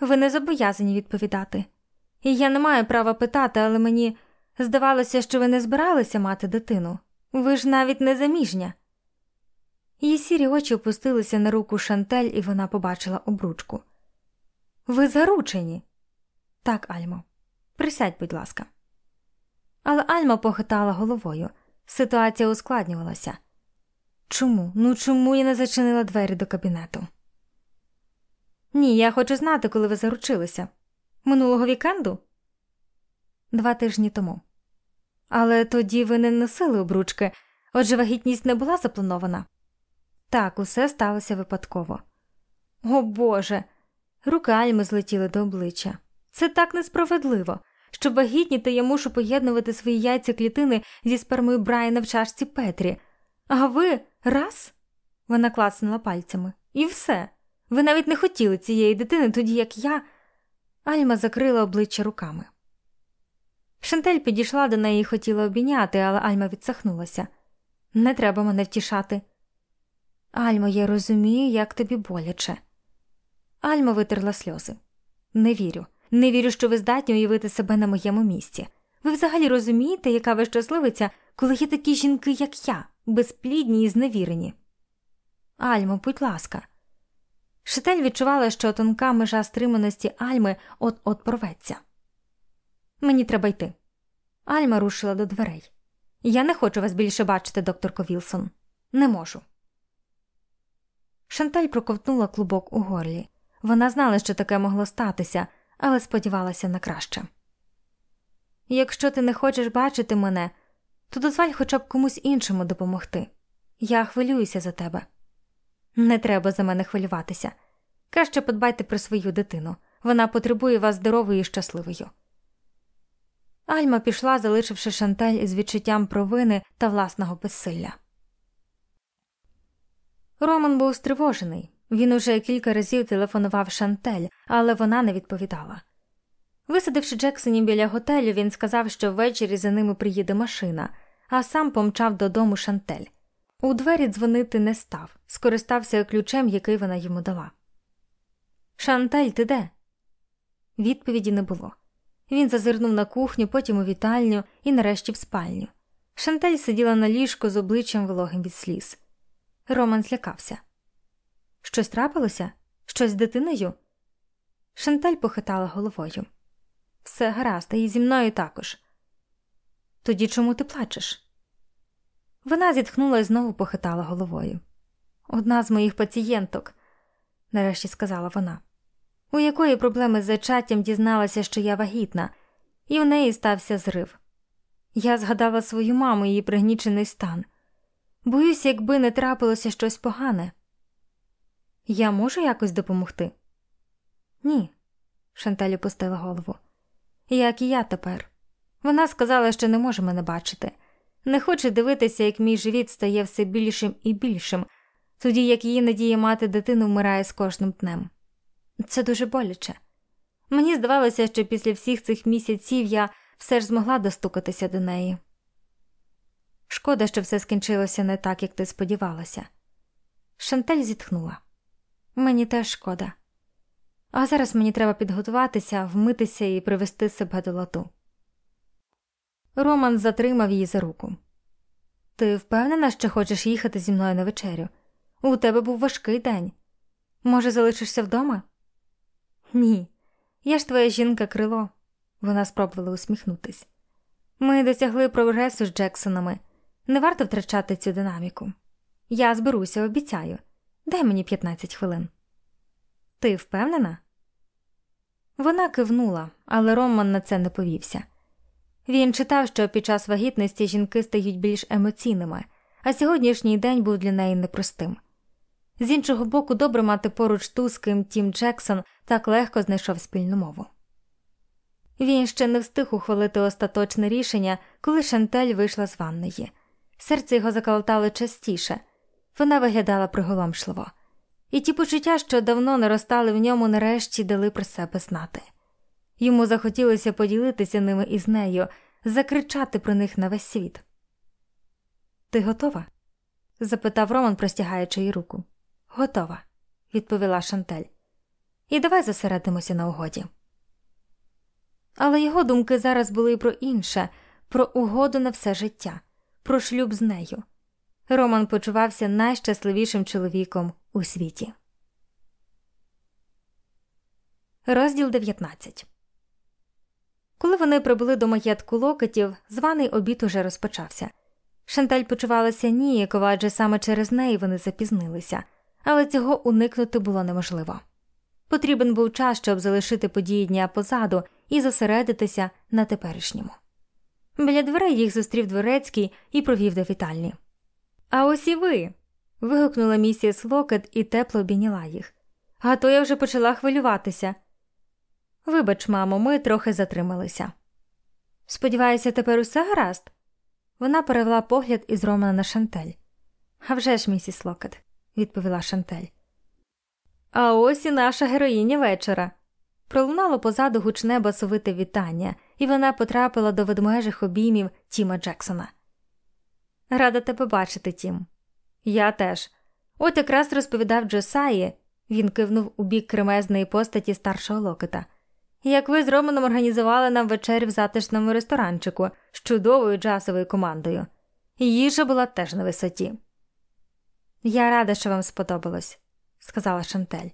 S1: ви не зобов'язані відповідати. І я не маю права питати, але мені здавалося, що ви не збиралися мати дитину. Ви ж навіть не заміжня. Її сірі очі опустилися на руку Шантель, і вона побачила обручку. Ви заручені. Так, Альмо, присядь, будь ласка. Але Альма похитала головою. Ситуація ускладнювалася. Чому? Ну чому я не зачинила двері до кабінету? Ні, я хочу знати, коли ви заручилися. Минулого вікенду? Два тижні тому. Але тоді ви не носили обручки, отже, вагітність не була запланована. Так, усе сталося випадково. О Боже. Руки Альми злетіли до обличчя. Це так несправедливо. Щоб вагітніти, я мушу поєднувати свої яйця клітини зі спермою Брайана в чашці Петрі. А ви раз? Вона клацнула пальцями. І все. Ви навіть не хотіли цієї дитини, тоді як я. Альма закрила обличчя руками. Шантель підійшла до неї і хотіла обійняти, але Альма відсахнулася. Не треба мене втішати. Альмо, я розумію, як тобі боляче. Альма витерла сльози. Не вірю. Не вірю, що ви здатні уявити себе на моєму місці. Ви взагалі розумієте, яка ви щасливиця, коли є такі жінки, як я, безплідні і зневірені. Альмо, будь ласка. Шитель відчувала, що тонка межа стриманості Альми от от порветься. Мені треба йти. Альма рушила до дверей. Я не хочу вас більше бачити, докторко Вілсон. Не можу. Шанталь проковтнула клубок у горлі. Вона знала, що таке могло статися, але сподівалася на краще. Якщо ти не хочеш бачити мене, то дозволь хоча б комусь іншому допомогти. Я хвилююся за тебе. Не треба за мене хвилюватися. Краще подбайте про свою дитину. Вона потребує вас здоровою і щасливою. Альма пішла, залишивши Шантель із відчуттям провини та власного безсилля. Роман був стривожений. Він уже кілька разів телефонував Шантель, але вона не відповідала. Висадивши Джексонів біля готелю, він сказав, що ввечері за ними приїде машина, а сам помчав додому Шантель. У двері дзвонити не став, скористався ключем, який вона йому дала. Шантель, ти де? Відповіді не було. Він зазирнув на кухню, потім у вітальню і нарешті в спальню. Шантель сиділа на ліжку з обличчям вологим від сліз. Роман злякався. Щось трапилося? Щось з дитиною? Шантель похитала головою. Все гаразд, і зі мною також. Тоді чому ти плачеш? Вона зітхнула і знову похитала головою. Одна з моїх пацієнток, нарешті сказала вона, у якої проблеми з зачаттям дізналася, що я вагітна, і в неї стався зрив. Я згадала свою маму і її пригнічений стан. Боюсь, якби не трапилося щось погане. Я можу якось допомогти? Ні, Шантель опустила голову. Як і я тепер. Вона сказала, що не може мене бачити, не хоче дивитися, як мій живіт стає все більшим і більшим, тоді як її надія мати дитину вмирає з кожним днем. Це дуже боляче. Мені здавалося, що після всіх цих місяців я все ж змогла достукатися до неї. Шкода, що все скінчилося не так, як ти сподівалася. Шантель зітхнула. Мені теж шкода. А зараз мені треба підготуватися, вмитися і привести себе до ладу. Роман затримав її за руку. Ти впевнена, що хочеш їхати зі мною на вечерю? У тебе був важкий день. Може, залишишся вдома? Ні, я ж твоя жінка крило. Вона спробувала усміхнутись. Ми досягли прогресу з Джексонами. Не варто втрачати цю динаміку. Я зберуся, обіцяю. Дай мені 15 хвилин. Ти впевнена? Вона кивнула, але Роман на це не повівся. Він читав, що під час вагітності жінки стають більш емоційними, а сьогоднішній день був для неї непростим. З іншого боку, добре мати поруч ту, з ким Тім Джексон так легко знайшов спільну мову. Він ще не встиг ухвалити остаточне рішення, коли Шантель вийшла з ванної. Серце його заколотало частіше, вона виглядала приголомшливо, і ті почуття, що давно наростали в ньому, нарешті дали про себе знати. Йому захотілося поділитися ними із нею, закричати про них на весь світ. Ти готова? запитав Роман, простягаючи їй руку. Готова, відповіла Шантель. І давай зосередимося на угоді. Але його думки зараз були про інше, про угоду на все життя, про шлюб з нею. Роман почувався найщасливішим чоловіком у світі. Розділ 19 Коли вони прибули до маєтку локотів, званий обід уже розпочався. Шанталь почувалася ніяково, адже саме через неї вони запізнилися, але цього уникнути було неможливо. Потрібен був час, щоб залишити події дня позаду і зосередитися на теперішньому. Біля дверей їх зустрів дворецький і провів до вітальні. А ось і ви. вигукнула місіс Локет і тепло обійняла їх. А то я вже почала хвилюватися. Вибач, мамо, ми трохи затрималися. Сподіваюся, тепер усе гаразд. Вона перевела погляд із Романа на Шантель. «Авжеж, місіс Локет, відповіла Шантель. А ось і наша героїня вечора. Пролунало позаду гучне басовите вітання, і вона потрапила до ведмежих обіймів Тіма Джексона. Рада тебе бачити, Тім. Я теж. От якраз розповідав Джосаї, він кивнув у бік кремезної постаті старшого Локета, Як ви з Романом організували нам вечерю в затишному ресторанчику з чудовою джазовою командою, їжа була теж на висоті. Я рада, що вам сподобалось, сказала Шантель.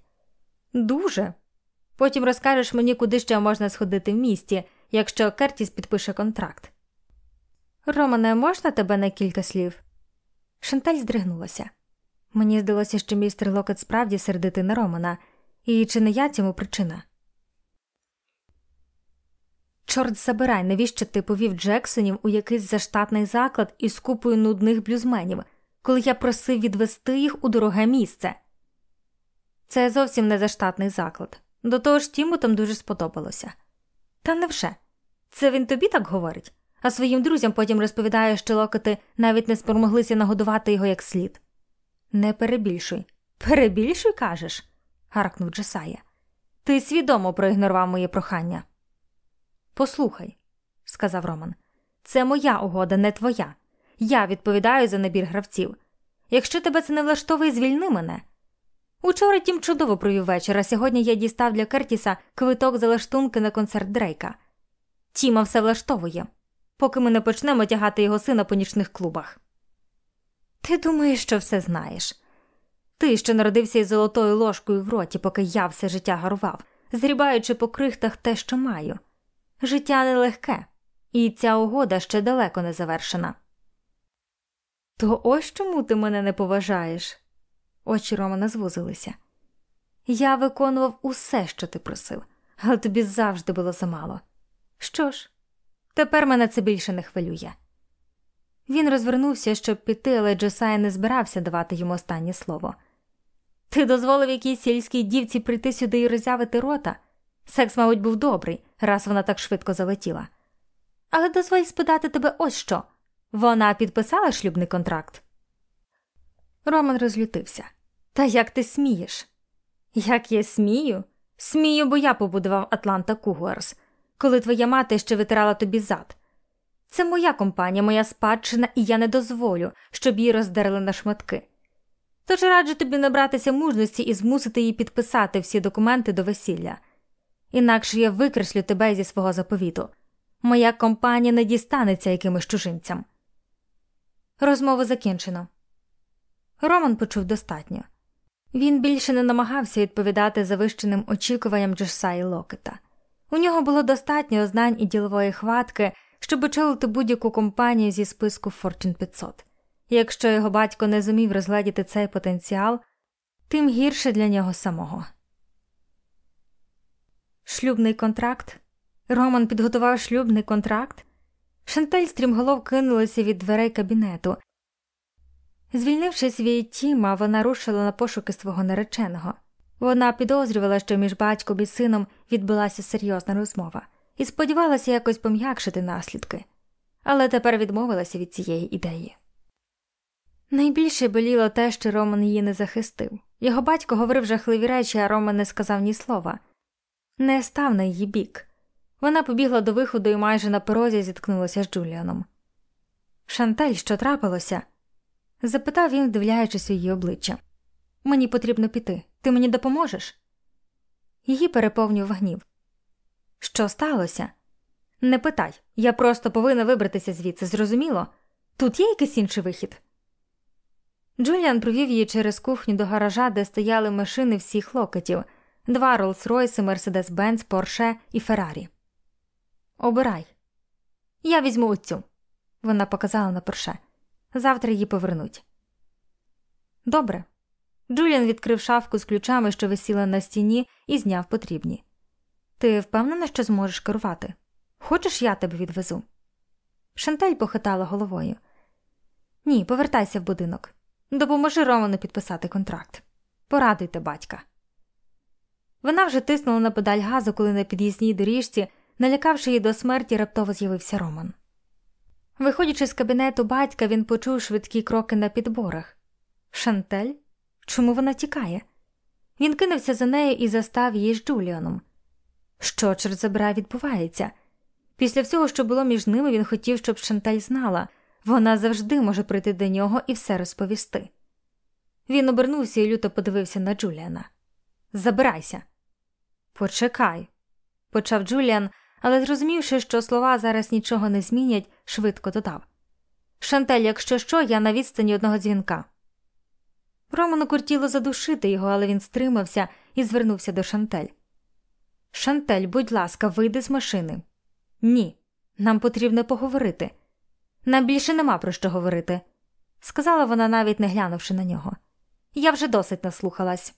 S1: Дуже. Потім розкажеш мені, куди ще можна сходити в місті, якщо Кертіс підпише контракт. Романе, можна тебе на кілька слів? Шантель здригнулася. Мені здалося, що містер Локет справді сердитий на Романа, і чи не я цьому причина? Чорт забирай, навіщо ти повів Джексонів у якийсь заштатний заклад із купою нудних блюзменів, коли я просив відвести їх у дороге місце. Це зовсім не заштатний заклад. До того ж Тіму там дуже сподобалося. Та невже? Це він тобі так говорить, а своїм друзям потім розповідає, що локоти навіть не спромоглися нагодувати його як слід. Не перебільшуй. Перебільшуй, кажеш, гаркнув Джесая. Ти свідомо проігнорував моє прохання. Послухай, сказав Роман, це моя угода, не твоя. Я відповідаю за набір гравців. Якщо тебе це не влаштовує, звільни мене. Учора тім чудово провів вечір, а сьогодні я дістав для Кертіса квиток за лаштунки на концерт Дрейка. Тіма все влаштовує, поки ми не почнемо тягати його сина по нічних клубах. Ти думаєш, що все знаєш? Ти, що народився із золотою ложкою в роті, поки я все життя гарував, зрібаючи по крихтах те, що маю. Життя нелегке, і ця угода ще далеко не завершена. То ось чому ти мене не поважаєш? Очі Романа звузилися. Я виконував усе, що ти просив, але тобі завжди було замало. Що ж, тепер мене це більше не хвилює. Він розвернувся, щоб піти, але Джосай не збирався давати йому останнє слово. Ти дозволив якійсь сільській дівці прийти сюди і роззявити рота. Секс, мабуть, був добрий, раз вона так швидко залетіла. Але дозволь спитати тебе ось що вона підписала шлюбний контракт. Роман розлютився. Та як ти смієш? Як я смію? Смію, бо я побудував Атланта Кугуарс, коли твоя мати ще витирала тобі зад. Це моя компанія, моя спадщина, і я не дозволю, щоб її роздерли на шматки. Тож раджу тобі набратися мужності і змусити її підписати всі документи до весілля. Інакше я викреслю тебе зі свого заповіту. Моя компанія не дістанеться якимось чужинцям. Розмову закінчено. Роман почув достатньо. Він більше не намагався відповідати завищеним очікуванням Джосаї Локета. У нього було достатньо знань і ділової хватки, щоб очолити будь-яку компанію зі списку Fortune 500. Якщо його батько не зумів розгледіти цей потенціал, тим гірше для нього самого. Шлюбний контракт. Роман підготував шлюбний контракт. Шантель стрімголов кинулася від дверей кабінету. Звільнившись від Тіма, вона рушила на пошуки свого нареченого. Вона підозрювала, що між батьком і сином відбулася серйозна розмова, і сподівалася якось пом'якшити наслідки, але тепер відмовилася від цієї ідеї. Найбільше боліло те, що Роман її не захистив. Його батько говорив жахливі речі, а Роман не сказав ні слова, не став на її бік. Вона побігла до виходу і майже на порозі зіткнулася з Джуліаном. Шантель, що трапилося? Запитав він, вдивляючись у її обличчя. Мені потрібно піти. Ти мені допоможеш? Її переповнював гнів. Що сталося? Не питай, я просто повинна вибратися звідси, зрозуміло? Тут є якийсь інший вихід. Джуліан провів її через кухню до гаража, де стояли машини всіх локотів два Роллс-Ройси, Мерседес Бенц, Порше і Феррарі. Обирай. Я візьму оцю. Вона показала на Порше. Завтра її повернуть. Добре. Джуліан відкрив шафку з ключами, що висіла на стіні, і зняв потрібні. Ти впевнена, що зможеш керувати? Хочеш, я тебе відвезу? Шантель похитала головою. Ні, повертайся в будинок. Допоможи Роману підписати контракт. Порадуйте батька. Вона вже тиснула на педаль газу, коли на під'їзній доріжці, налякавши її до смерті, раптово з'явився Роман. Виходячи з кабінету батька, він почув швидкі кроки на підборах. Шантель? Чому вона тікає? Він кинувся за нею і застав її з Джуліаном. Що, чорт забирай, відбувається? Після всього, що було між ними, він хотів, щоб Шантель знала вона завжди може прийти до нього і все розповісти. Він обернувся і люто подивився на Джуліана. Забирайся. Почекай. почав Джуліан, але зрозумівши, що слова зараз нічого не змінять, швидко додав Шантель, якщо що, я на відстані одного дзвінка. Роману кортіло задушити його, але він стримався і звернувся до Шантель. Шантель, будь ласка, вийди з машини. Ні, нам потрібно поговорити. Нам більше нема про що говорити, сказала вона, навіть не глянувши на нього. Я вже досить наслухалась.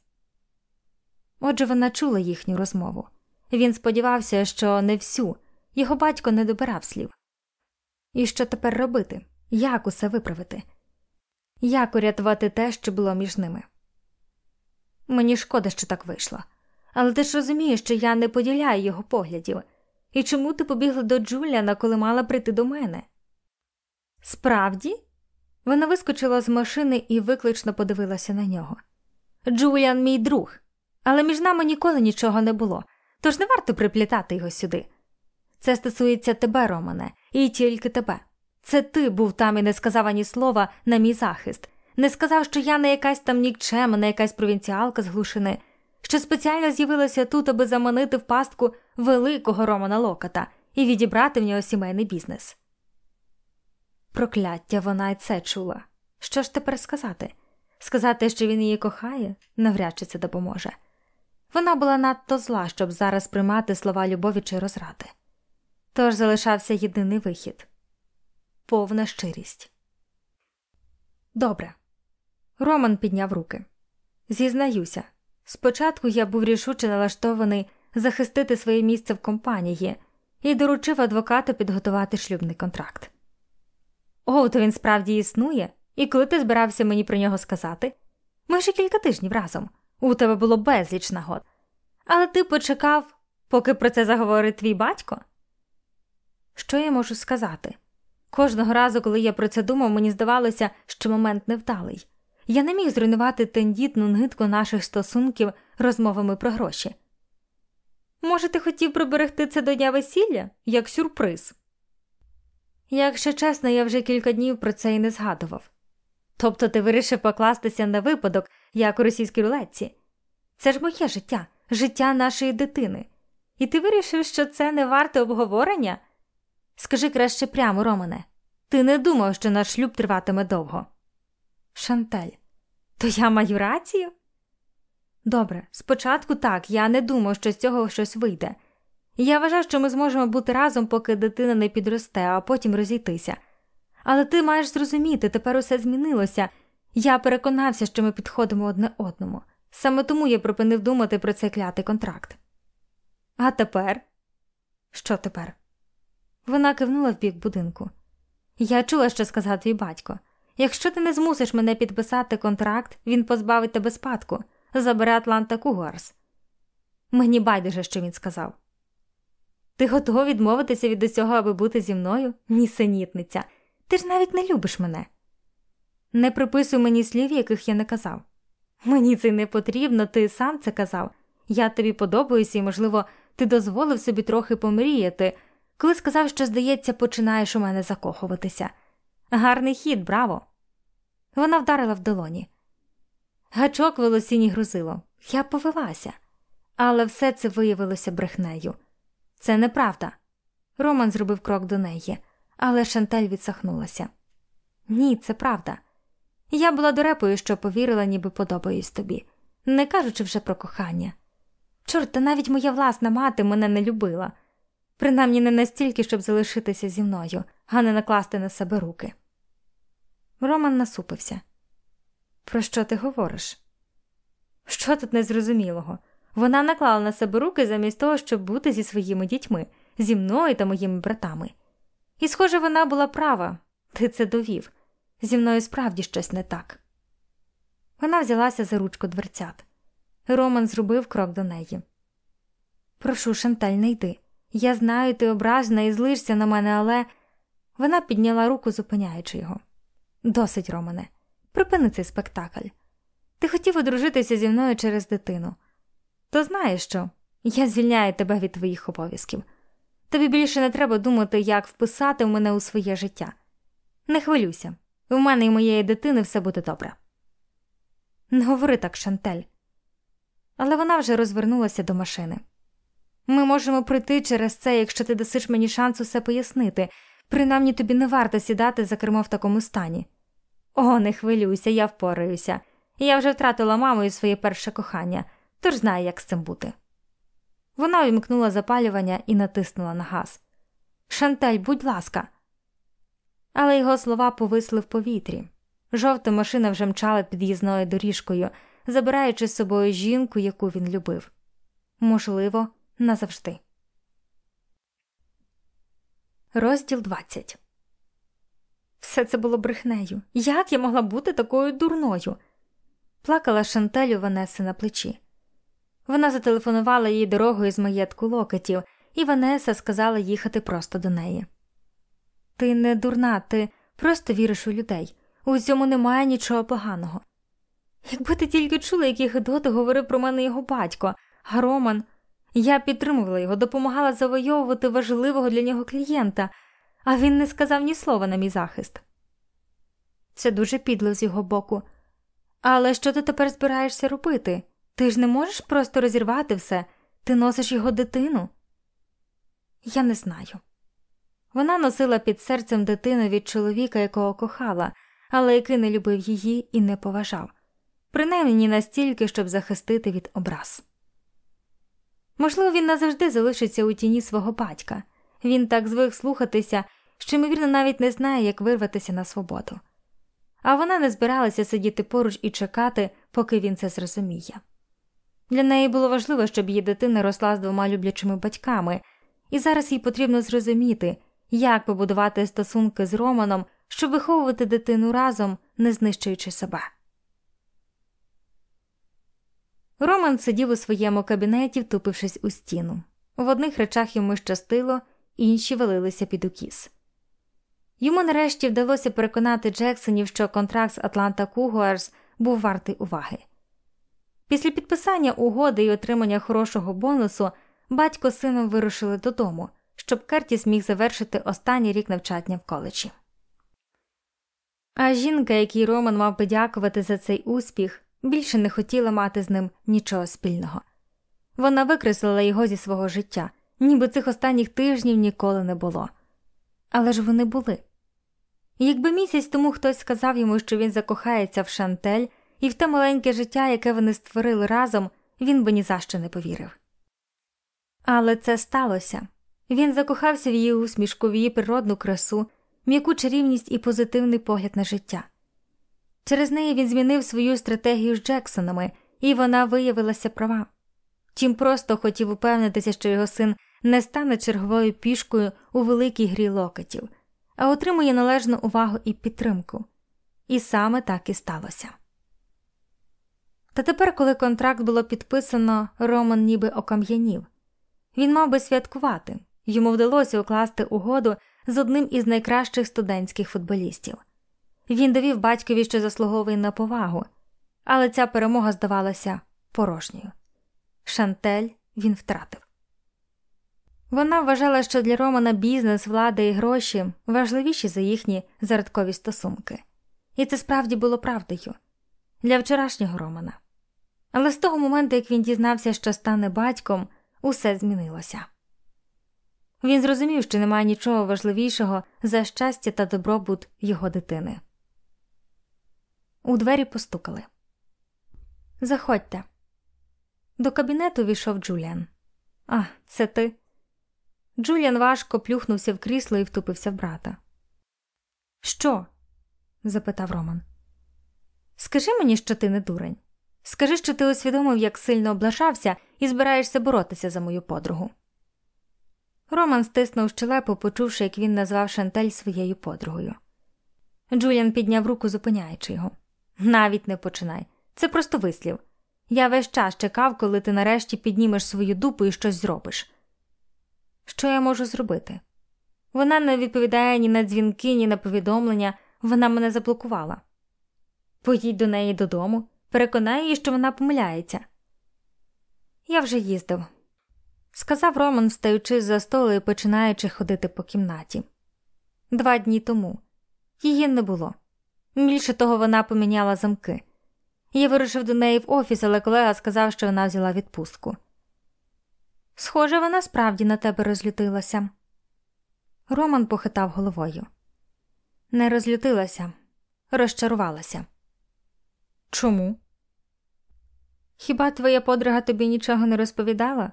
S1: Отже, вона чула їхню розмову. Він сподівався, що не всю, його батько не добирав слів. І що тепер робити? Як усе виправити? Як урятувати те, що було між ними? Мені шкода, що так вийшло. Але ти ж розумієш, що я не поділяю його поглядів. І чому ти побігла до Джуліана, коли мала прийти до мене? Справді? Вона вискочила з машини і виклично подивилася на нього. Джуліан, мій друг, але між нами ніколи нічого не було, тож не варто приплітати його сюди. Це стосується тебе, Романе, і тільки тебе. Це ти був там і не сказав ані слова на мій захист, не сказав, що я не якась там нікчема, не якась провінціалка з глушини, що спеціально з'явилася тут, аби заманити в пастку великого Романа Локата і відібрати в нього сімейний бізнес. Прокляття вона й це чула. Що ж тепер сказати? Сказати, що він її кохає, навряд чи це допоможе. Вона була надто зла, щоб зараз приймати слова любові чи розради. Тож залишався єдиний вихід повна щирість. Добре. Роман підняв руки. Зізнаюся, спочатку я був рішуче налаштований захистити своє місце в компанії і доручив адвокату підготувати шлюбний контракт. О, то він справді існує, і коли ти збирався мені про нього сказати? Ми ще кілька тижнів разом. У тебе було безліч нагод. Але ти почекав, поки про це заговорить твій батько? Що я можу сказати? Кожного разу, коли я про це думав, мені здавалося, що момент невдалий. Я не міг зруйнувати тендітну нитку наших стосунків розмовами про гроші. Може, ти хотів приберегти це до дня весілля як сюрприз? Якщо чесно, я вже кілька днів про це і не згадував. Тобто ти вирішив покластися на випадок, як у російській рулетці. Це ж моє життя, життя нашої дитини. І ти вирішив, що це не варте обговорення? Скажи краще прямо, Романе, ти не думав, що наш шлюб триватиме довго. Шантель, то я маю рацію? Добре, спочатку так, я не думав, що з цього щось вийде. Я вважав, що ми зможемо бути разом, поки дитина не підросте, а потім розійтися. Але ти маєш зрозуміти, тепер усе змінилося. Я переконався, що ми підходимо одне одному. Саме тому я припинив думати про цей клятий контракт. А тепер? Що тепер? Вона кивнула в бік будинку. Я чула, що сказав твій батько. Якщо ти не змусиш мене підписати контракт, він позбавить тебе спадку, забере Атланта Кугарс. Мені байдуже, що він сказав. Ти готова відмовитися від усього, аби бути зі мною? Нісенітниця. Ти ж навіть не любиш мене. Не приписуй мені слів, яких я не казав. Мені це не потрібно, ти сам це казав. Я тобі подобаюся, і, можливо, ти дозволив собі трохи помріяти коли сказав, що, здається, починаєш у мене закохуватися. Гарний хід, браво! Вона вдарила в долоні. Гачок волосіні грузило. Я повелася, але все це виявилося брехнею. Це неправда. Роман зробив крок до неї, але Шантель відсахнулася. Ні, це правда. Я була дурепою, що повірила, ніби подобаюсь тобі, не кажучи вже про кохання. Чорт, та навіть моя власна мати мене не любила принаймні не настільки, щоб залишитися зі мною, а не накласти на себе руки. Роман насупився. Про що ти говориш? Що тут незрозумілого? Вона наклала на себе руки замість того, щоб бути зі своїми дітьми, зі мною та моїми братами. І, схоже, вона була права, ти це довів. Зі мною справді щось не так. Вона взялася за ручку дверцят. Роман зробив крок до неї. Прошу, Шанталь, не йди. Я знаю, ти ображена і злишся на мене, але. Вона підняла руку, зупиняючи його. Досить, Романе, припини цей спектакль. Ти хотів одружитися зі мною через дитину. То знаєш що? Я звільняю тебе від твоїх обов'язків. Тобі більше не треба думати, як вписати мене у своє життя. Не хвилюйся, у мене і моєї дитини все буде добре. Не говори так, Шантель. Але вона вже розвернулася до машини. Ми можемо пройти через це, якщо ти дасиш мені шанс усе пояснити, принаймні тобі не варто сідати за кермо в такому стані. О, не хвилюйся, я впораюся. Я вже втратила маму і своє перше кохання, тож знаю, як з цим бути. Вона увімкнула запалювання і натиснула на газ. Шантель, будь ласка. Але його слова повисли в повітрі. Жовта машина вже мчала під'їзною доріжкою, забираючи з собою жінку, яку він любив. Можливо, назавжди. Розділ 20 Все це було брехнею. Як я могла бути такою дурною? Плакала Шантелю Ванеси на плечі. Вона зателефонувала їй дорогою з маєтку локетів, і Ванеса сказала їхати просто до неї. Ти не дурна, ти просто віриш у людей. У цьому немає нічого поганого. Якби ти тільки чула, який Гедот говорив про мене його батько, а Роман, я підтримувала його, допомагала завойовувати важливого для нього клієнта, а він не сказав ні слова на мій захист. Це дуже підло з його боку. Але що ти тепер збираєшся робити? Ти ж не можеш просто розірвати все, ти носиш його дитину? Я не знаю. Вона носила під серцем дитину від чоловіка, якого кохала, але який не любив її і не поважав, принаймні настільки, щоб захистити від образ. Можливо, він назавжди залишиться у тіні свого батька. Він так звик слухатися, що, ймовірно, навіть не знає, як вирватися на свободу. А вона не збиралася сидіти поруч і чекати, поки він це зрозуміє. Для неї було важливо, щоб її дитина росла з двома люблячими батьками, і зараз їй потрібно зрозуміти, як побудувати стосунки з Романом, щоб виховувати дитину разом, не знищуючи себе. Роман сидів у своєму кабінеті, втупившись у стіну. В одних речах йому щастило, інші валилися під укіс. Йому нарешті вдалося переконати Джексонів, що контракт з Атланта Кугуарс був вартий уваги. Після підписання угоди і отримання хорошого бонусу батько з сином вирушили додому, щоб Кертіс міг завершити останній рік навчання в коледжі. А жінка, якій Роман мав би дякувати за цей успіх, більше не хотіла мати з ним нічого спільного. Вона викреслила його зі свого життя, ніби цих останніх тижнів ніколи не було. Але ж вони були. Якби місяць тому хтось сказав йому, що він закохається в Шантель і в те маленьке життя, яке вони створили разом, він би ні за що не повірив. Але це сталося він закохався в її усмішку, в її природну красу, м'яку чарівність і позитивний погляд на життя. Через неї він змінив свою стратегію з Джексонами, і вона виявилася права. Тім просто хотів упевнитися, що його син не стане черговою пішкою у великій грі локотів, а отримує належну увагу і підтримку. І саме так і сталося. Та тепер, коли контракт було підписано, Роман ніби окам'янів. Він мав би святкувати, йому вдалося укласти угоду з одним із найкращих студентських футболістів. Він довів батькові, що заслуговує на повагу, але ця перемога здавалася порожньою. Шантель він втратив. Вона вважала, що для Романа бізнес, влада і гроші важливіші за їхні зародкові стосунки, і це справді було правдою для вчорашнього Романа. Але з того моменту, як він дізнався, що стане батьком, усе змінилося. Він зрозумів, що немає нічого важливішого за щастя та добробут його дитини. У двері постукали. Заходьте. До кабінету війшов Джуліан. А, це ти. Джуліан важко плюхнувся в крісло і втупився в брата. Що? запитав Роман. Скажи мені, що ти не дурень. Скажи, що ти усвідомив, як сильно облажався, і збираєшся боротися за мою подругу. Роман стиснув щелепу, почувши, як він назвав Шантель своєю подругою. Джуліан підняв руку, зупиняючи його. Навіть не починай. Це просто вислів. Я весь час чекав, коли ти нарешті піднімеш свою дупу і щось зробиш. Що я можу зробити? Вона не відповідає ні на дзвінки, ні на повідомлення, вона мене заблокувала. Поїдь до неї додому, переконай її, що вона помиляється. Я вже їздив, сказав Роман, встаючи за столу і починаючи ходити по кімнаті. Два дні тому її не було. Більше того, вона поміняла замки. Я вирушив до неї в офіс, але колега сказав, що вона взяла відпустку. Схоже, вона справді на тебе розлютилася. Роман похитав головою. Не розлютилася, розчарувалася. Чому? Хіба твоя подруга тобі нічого не розповідала?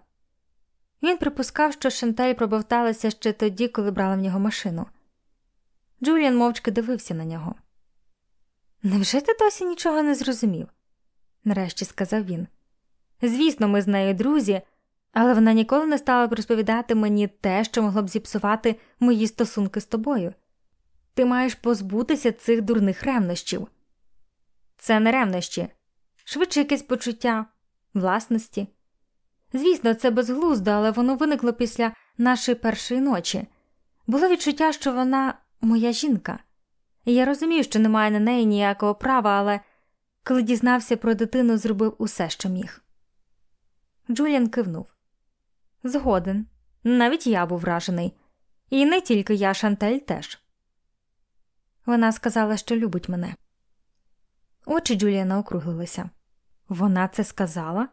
S1: Він припускав, що Шантель пробовталася ще тоді, коли брала в нього машину. Джуліан мовчки дивився на нього. Невже ти досі нічого не зрозумів? нарешті сказав він. Звісно, ми з нею друзі, але вона ніколи не стала б розповідати мені те, що могло б зіпсувати мої стосунки з тобою. Ти маєш позбутися цих дурних ревнощів. Це не ревнощі, швидше якесь почуття власності. Звісно, це безглуздо, але воно виникло після нашої першої ночі. Було відчуття, що вона моя жінка, і я розумію, що немає на неї ніякого права, але коли дізнався про дитину, зробив усе, що міг. Джуліан кивнув. Згоден. Навіть я був вражений. І не тільки я, Шантель теж. Вона сказала, що любить мене. Очі Джуліана округлилися. Вона це сказала?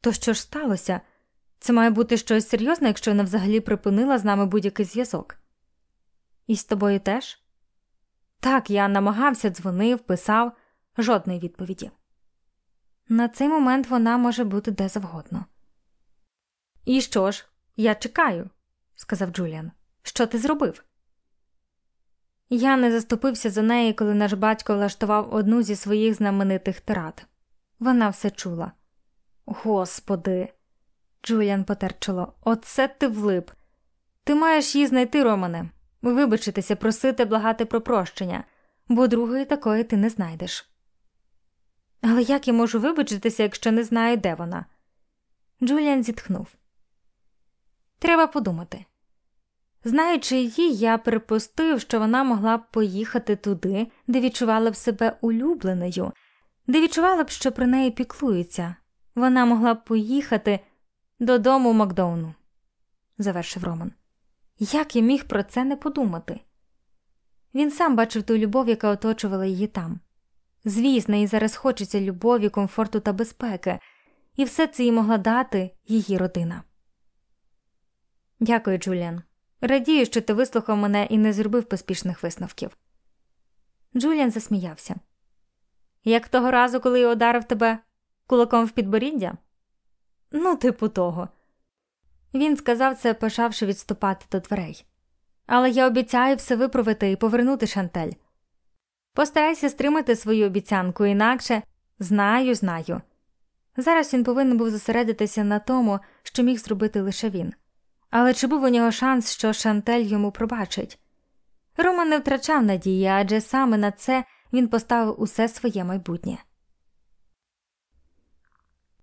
S1: То що ж сталося? Це має бути щось серйозне, якщо вона взагалі припинила з нами будь-який зв'язок. І з тобою теж? Так, я намагався, дзвонив, писав, жодної відповіді. На цей момент вона може бути де завгодно. І що ж, я чекаю, сказав Джуліан. Що ти зробив? Я не заступився за неї, коли наш батько влаштував одну зі своїх знаменитих тират. Вона все чула. Господи, Джуліан потер чоло, оце ти влип. Ти маєш її знайти, Романе, вибачитися, просити, благати про прощення, бо другої такої ти не знайдеш. Але як я можу вибачитися, якщо не знаю, де вона? Джуліан зітхнув. Треба подумати. Знаючи її, я припустив, що вона могла б поїхати туди, де відчувала б себе улюбленою, де відчувала б, що про неї піклуються. Вона могла б поїхати додому Макдоуну, завершив Роман. Як я міг про це не подумати? Він сам бачив ту любов, яка оточувала її там. Звісно, їй зараз хочеться любові, комфорту та безпеки, і все це їй могла дати її родина. Дякую, Джуліан. Радію, що ти вислухав мене і не зробив поспішних висновків. Джуліан засміявся. Як того разу, коли я ударив тебе кулаком в підборіддя? Ну, типу того. Він сказав це, почавши відступати до дверей. Але я обіцяю все виправити і повернути Шантель. Постарайся стримати свою обіцянку, інакше знаю, знаю. Зараз він повинен був зосередитися на тому, що міг зробити лише він. Але чи був у нього шанс, що Шантель йому пробачить? Роман не втрачав надії, адже саме на це він поставив усе своє майбутнє.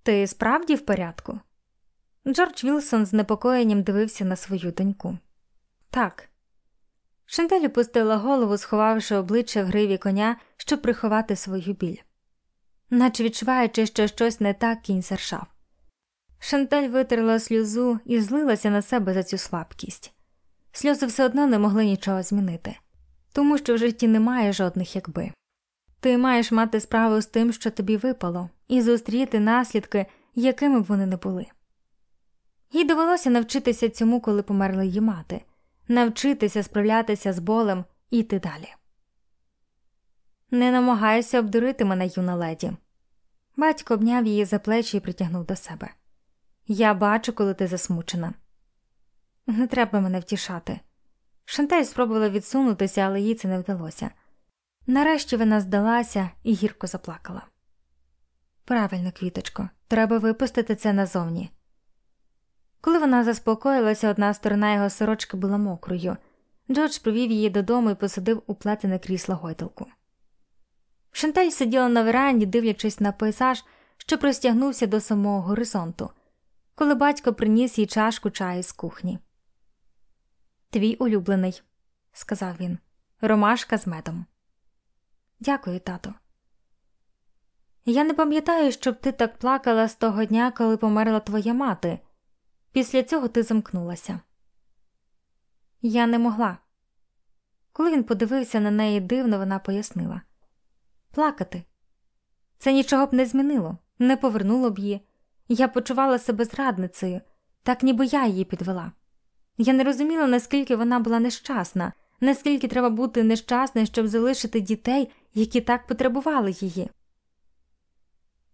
S1: Ти справді в порядку? Джордж Вілсон з непокоєнням дивився на свою доньку. Так. Шантель опустила голову, сховавши обличчя в гриві коня, щоб приховати свою біль. Наче відчуваючи, що щось не так кінь заршав. Шантель витерла сльозу і злилася на себе за цю слабкість. Сльози все одно не могли нічого змінити, тому що в житті немає жодних якби. Ти маєш мати справу з тим, що тобі випало, і зустріти наслідки, якими б вони не були. Їй довелося навчитися цьому, коли померла її мати, навчитися справлятися з болем і йти далі. Не намагайся обдурити мене, юна леді. Батько обняв її за плечі і притягнув до себе. Я бачу, коли ти засмучена. Не треба мене втішати. Шантель спробувала відсунутися, але їй це не вдалося. Нарешті вона здалася і гірко заплакала. Правильно, квіточко, треба випустити це назовні. Коли вона заспокоїлася, одна сторона його сорочки була мокрою. Джордж провів її додому і посадив у плетене крісло гойдалку. Шантель сиділа на веранді, дивлячись на пейзаж, що простягнувся до самого горизонту, коли батько приніс їй чашку чаю з кухні. Твій улюблений, сказав він, ромашка з медом. Дякую, тато. Я не пам'ятаю, щоб ти так плакала з того дня, коли померла твоя мати. Після цього ти замкнулася. Я не могла. Коли він подивився на неї дивно, вона пояснила плакати. Це нічого б не змінило, не повернуло б її. Я почувала себе зрадницею, так ніби я її підвела. Я не розуміла, наскільки вона була нещасна, наскільки треба бути нещасною, щоб залишити дітей, які так потребували її.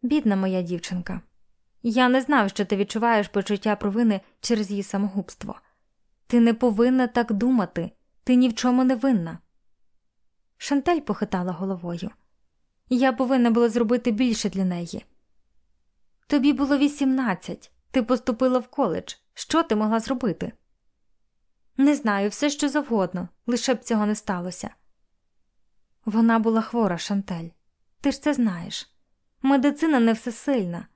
S1: Бідна моя дівчинка, я не знав, що ти відчуваєш почуття провини через її самогубство. Ти не повинна так думати, ти ні в чому не винна. Шантель похитала головою. Я повинна була зробити більше для неї. Тобі було вісімнадцять, ти поступила в коледж. Що ти могла зробити? Не знаю, все що завгодно, лише б цього не сталося. Вона була хвора, Шантель. Ти ж це знаєш. Медицина не всесильна.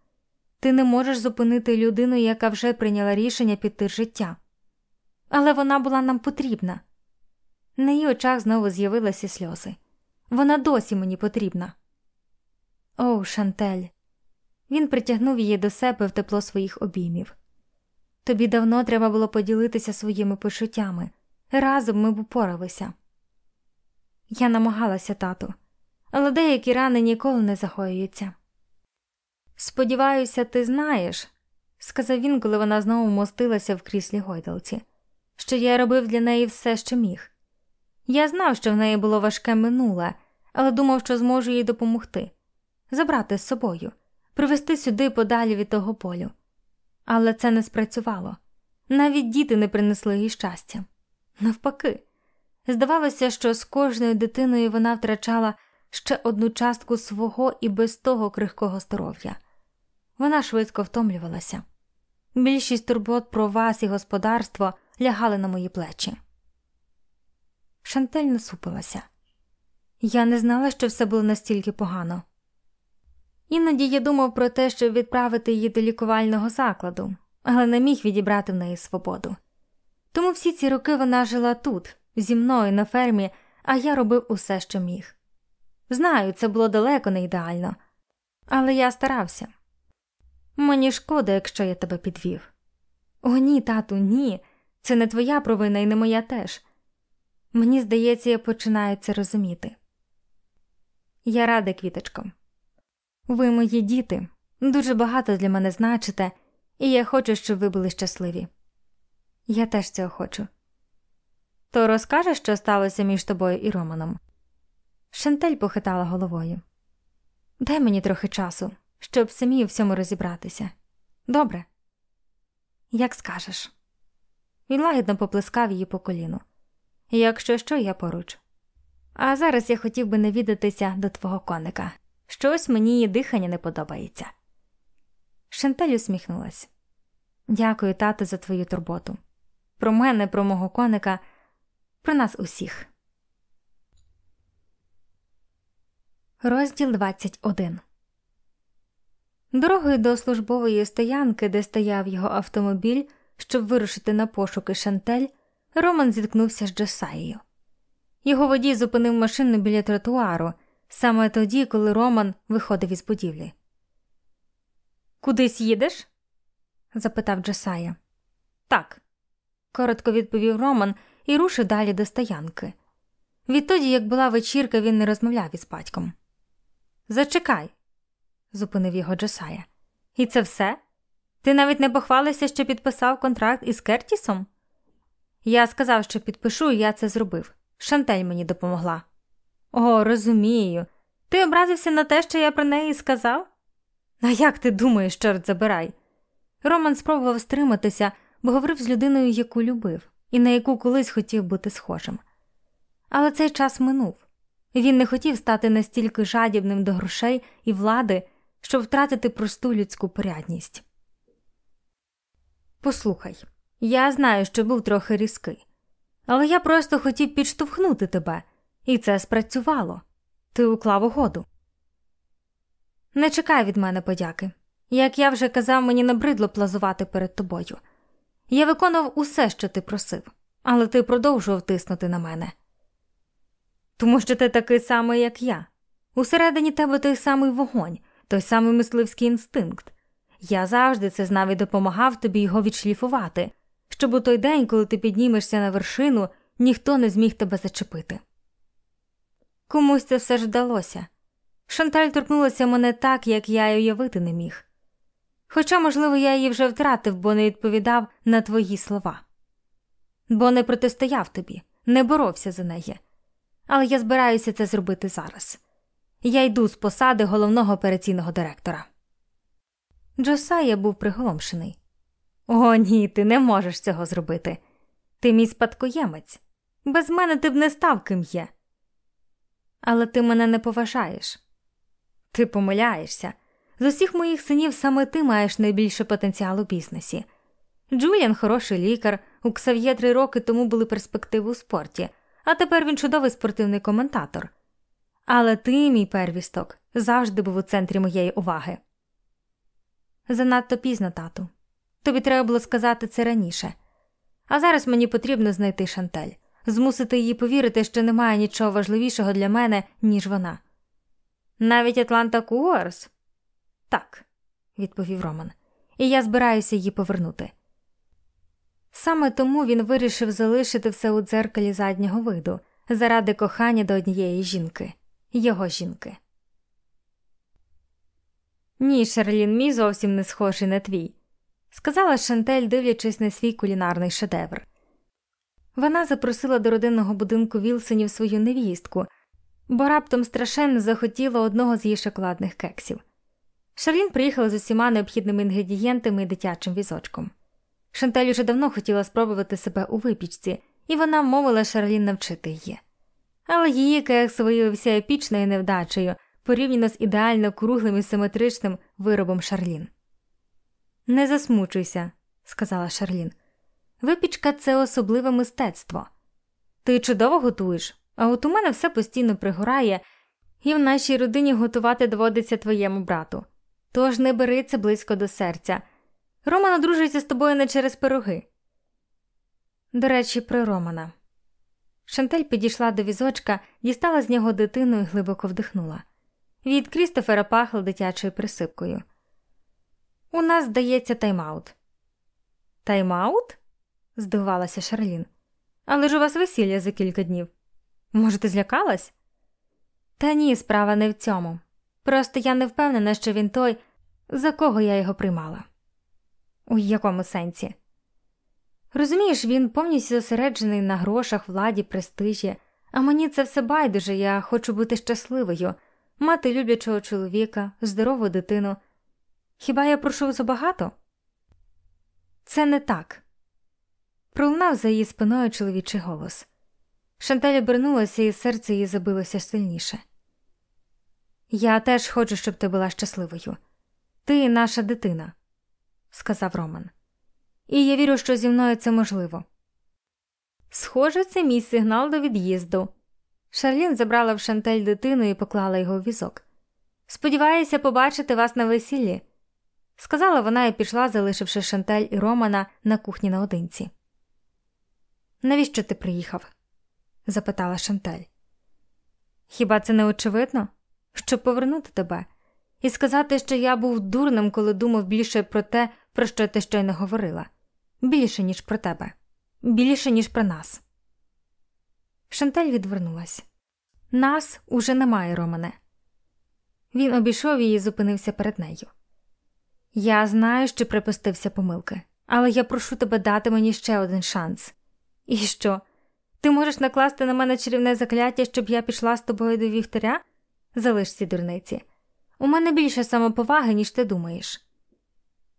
S1: Ти не можеш зупинити людину, яка вже прийняла рішення піти життя. Але вона була нам потрібна. На її очах знову з'явилися сльози. Вона досі мені потрібна. О, Шантель. Він притягнув її до себе в тепло своїх обіймів. Тобі давно треба було поділитися своїми почуттями. Разом ми б упоралися. Я намагалася, тату, але деякі рани ніколи не загоюються. Сподіваюся, ти знаєш, сказав він, коли вона знову мостилася в кріслі гойдалці, що я робив для неї все, що міг. Я знав, що в неї було важке минуле, але думав, що зможу їй допомогти, забрати з собою, привезти сюди подалі від того полю. Але це не спрацювало. Навіть діти не принесли їй щастя. Навпаки, здавалося, що з кожною дитиною вона втрачала ще одну частку свого і без того крихкого здоров'я. Вона швидко втомлювалася. Більшість турбот про вас і господарство лягали на мої плечі. Шантель насупилася. Я не знала, що все було настільки погано. Іноді я думав про те, щоб відправити її до лікувального закладу, але не міг відібрати в неї свободу. Тому всі ці роки вона жила тут, зі мною на фермі, а я робив усе, що міг. Знаю, це було далеко не ідеально, але я старався. Мені шкода, якщо я тебе підвів. О, ні, тату, ні, це не твоя провина і не моя теж. Мені здається, я починаю це розуміти. Я рада, квіточко. Ви мої діти, дуже багато для мене значите, і я хочу, щоб ви були щасливі. Я теж цього хочу. То розкажеш, що сталося між тобою і Романом? Шантель похитала головою. Дай мені трохи часу, щоб самі у всьому розібратися. Добре, як скажеш. Він лагідно поплескав її по коліну. Якщо що, я поруч. А зараз я хотів би навідатися до твого коника. Щось мені її дихання не подобається. Шантель усміхнулась. Дякую, тато, за твою турботу. Про мене, про мого коника, про нас усіх. Розділ 21 Дорогою до службової стоянки, де стояв його автомобіль, щоб вирушити на пошуки Шантель, Роман зіткнувся з Джосаєю. Його водій зупинив машину біля тротуару саме тоді, коли Роман виходив із будівлі. Кудись їдеш? запитав Джосая. Так, коротко відповів Роман і рушив далі до стоянки. Відтоді, як була вечірка, він не розмовляв із батьком. Зачекай, зупинив його Джосая. І це все? Ти навіть не похвалився, що підписав контракт із Кертісом? Я сказав, що підпишу, і я це зробив. Шантель мені допомогла. О, розумію. Ти образився на те, що я про неї сказав? А як ти думаєш, чорт забирай? Роман спробував стриматися, бо говорив з людиною, яку любив, і на яку колись хотів бути схожим. Але цей час минув. Він не хотів стати настільки жадібним до грошей і влади, щоб втратити просту людську порядність. Послухай, я знаю, що був трохи різкий, але я просто хотів підштовхнути тебе, і це спрацювало. Ти уклав угоду. Не чекай від мене подяки. Як я вже казав, мені набридло плазувати перед тобою. Я виконував усе, що ти просив, але ти продовжував тиснути на мене. Тому що ти такий самий, як я. Усередині тебе той самий вогонь, той самий мисливський інстинкт. Я завжди це знав і допомагав тобі його відшліфувати, щоб у той день, коли ти піднімешся на вершину, ніхто не зміг тебе зачепити. Комусь це все ж вдалося. Шанталь торкнулася мене так, як я й уявити не міг. Хоча, можливо, я її вже втратив, бо не відповідав на твої слова, бо не протистояв тобі, не боровся за неї. Але я збираюся це зробити зараз. Я йду з посади головного операційного директора. Джосая був приголомшений. О, ні, ти не можеш цього зробити. Ти мій спадкоємець. Без мене ти б не став ким є. Але ти мене не поважаєш. Ти помиляєшся. З усіх моїх синів саме ти маєш найбільше потенціал у бізнесі. Джуліан хороший лікар, у Ксав'є три роки тому були перспективи у спорті, а тепер він чудовий спортивний коментатор. Але ти, мій первісток, завжди був у центрі моєї уваги. Занадто пізно, тату. Тобі треба було сказати це раніше. А зараз мені потрібно знайти Шантель, змусити її повірити, що немає нічого важливішого для мене, ніж вона. Навіть Атланта Куорс? Так, відповів Роман, і я збираюся її повернути. Саме тому він вирішив залишити все у дзеркалі заднього виду заради кохання до однієї жінки, його жінки. Ні, Шарлін, мій зовсім не схожий на твій, сказала Шантель, дивлячись на свій кулінарний шедевр. Вона запросила до родинного будинку Вілсонів свою невістку, бо раптом страшенно захотіла одного з її шоколадних кексів. Шарлін приїхала з усіма необхідними інгредієнтами і дитячим візочком. Шантель уже давно хотіла спробувати себе у випічці, і вона вмовила Шарлін навчити її. Але її кекс виявився епічною невдачею порівняно з ідеально круглим і симетричним виробом Шарлін. Не засмучуйся, сказала Шарлін. Випічка це особливе мистецтво. Ти чудово готуєш, а от у мене все постійно пригорає, і в нашій родині готувати доводиться твоєму брату. Тож не бери це близько до серця. Роман одружується з тобою не через пироги. До речі, про Романа. Шантель підійшла до візочка, дістала з нього дитину і глибоко вдихнула. Від Крістофера пахло дитячою присипкою. У нас здається тайм-аут». Тайм-аут?» – здивувалася Шарлін. Але ж у вас весілля за кілька днів. Може, ти злякалась? Та ні, справа не в цьому. Просто я не впевнена, що він той, за кого я його приймала. У якому сенсі? Розумієш, він повністю зосереджений на грошах, владі, престижі, а мені це все байдуже, я хочу бути щасливою, мати люблячого чоловіка, здорову дитину. Хіба я прошу забагато? Це не так. Пролунав за її спиною чоловічий голос. Шанталь обернулася, і серце її забилося сильніше. Я теж хочу, щоб ти була щасливою. Ти наша дитина, сказав Роман. І я вірю, що зі мною це можливо. Схоже, це мій сигнал до від'їзду. Шарлін забрала в Шантель дитину і поклала його у візок. Сподіваюся побачити вас на весіллі, сказала вона і пішла, залишивши Шантель і Романа на кухні наодинці. Навіщо ти приїхав? запитала Шантель. Хіба це не очевидно? Щоб повернути тебе і сказати, що я був дурним, коли думав більше про те, про що ти щойно говорила, більше, ніж про тебе, більше, ніж про нас. Шантель відвернулась. Нас уже немає, Романе. Він обійшов її і зупинився перед нею. Я знаю, що припустився помилки, але я прошу тебе дати мені ще один шанс. І що? Ти можеш накласти на мене чарівне закляття, щоб я пішла з тобою до вівтаря? Залиш ці дурниці. У мене більше самоповаги, ніж ти думаєш.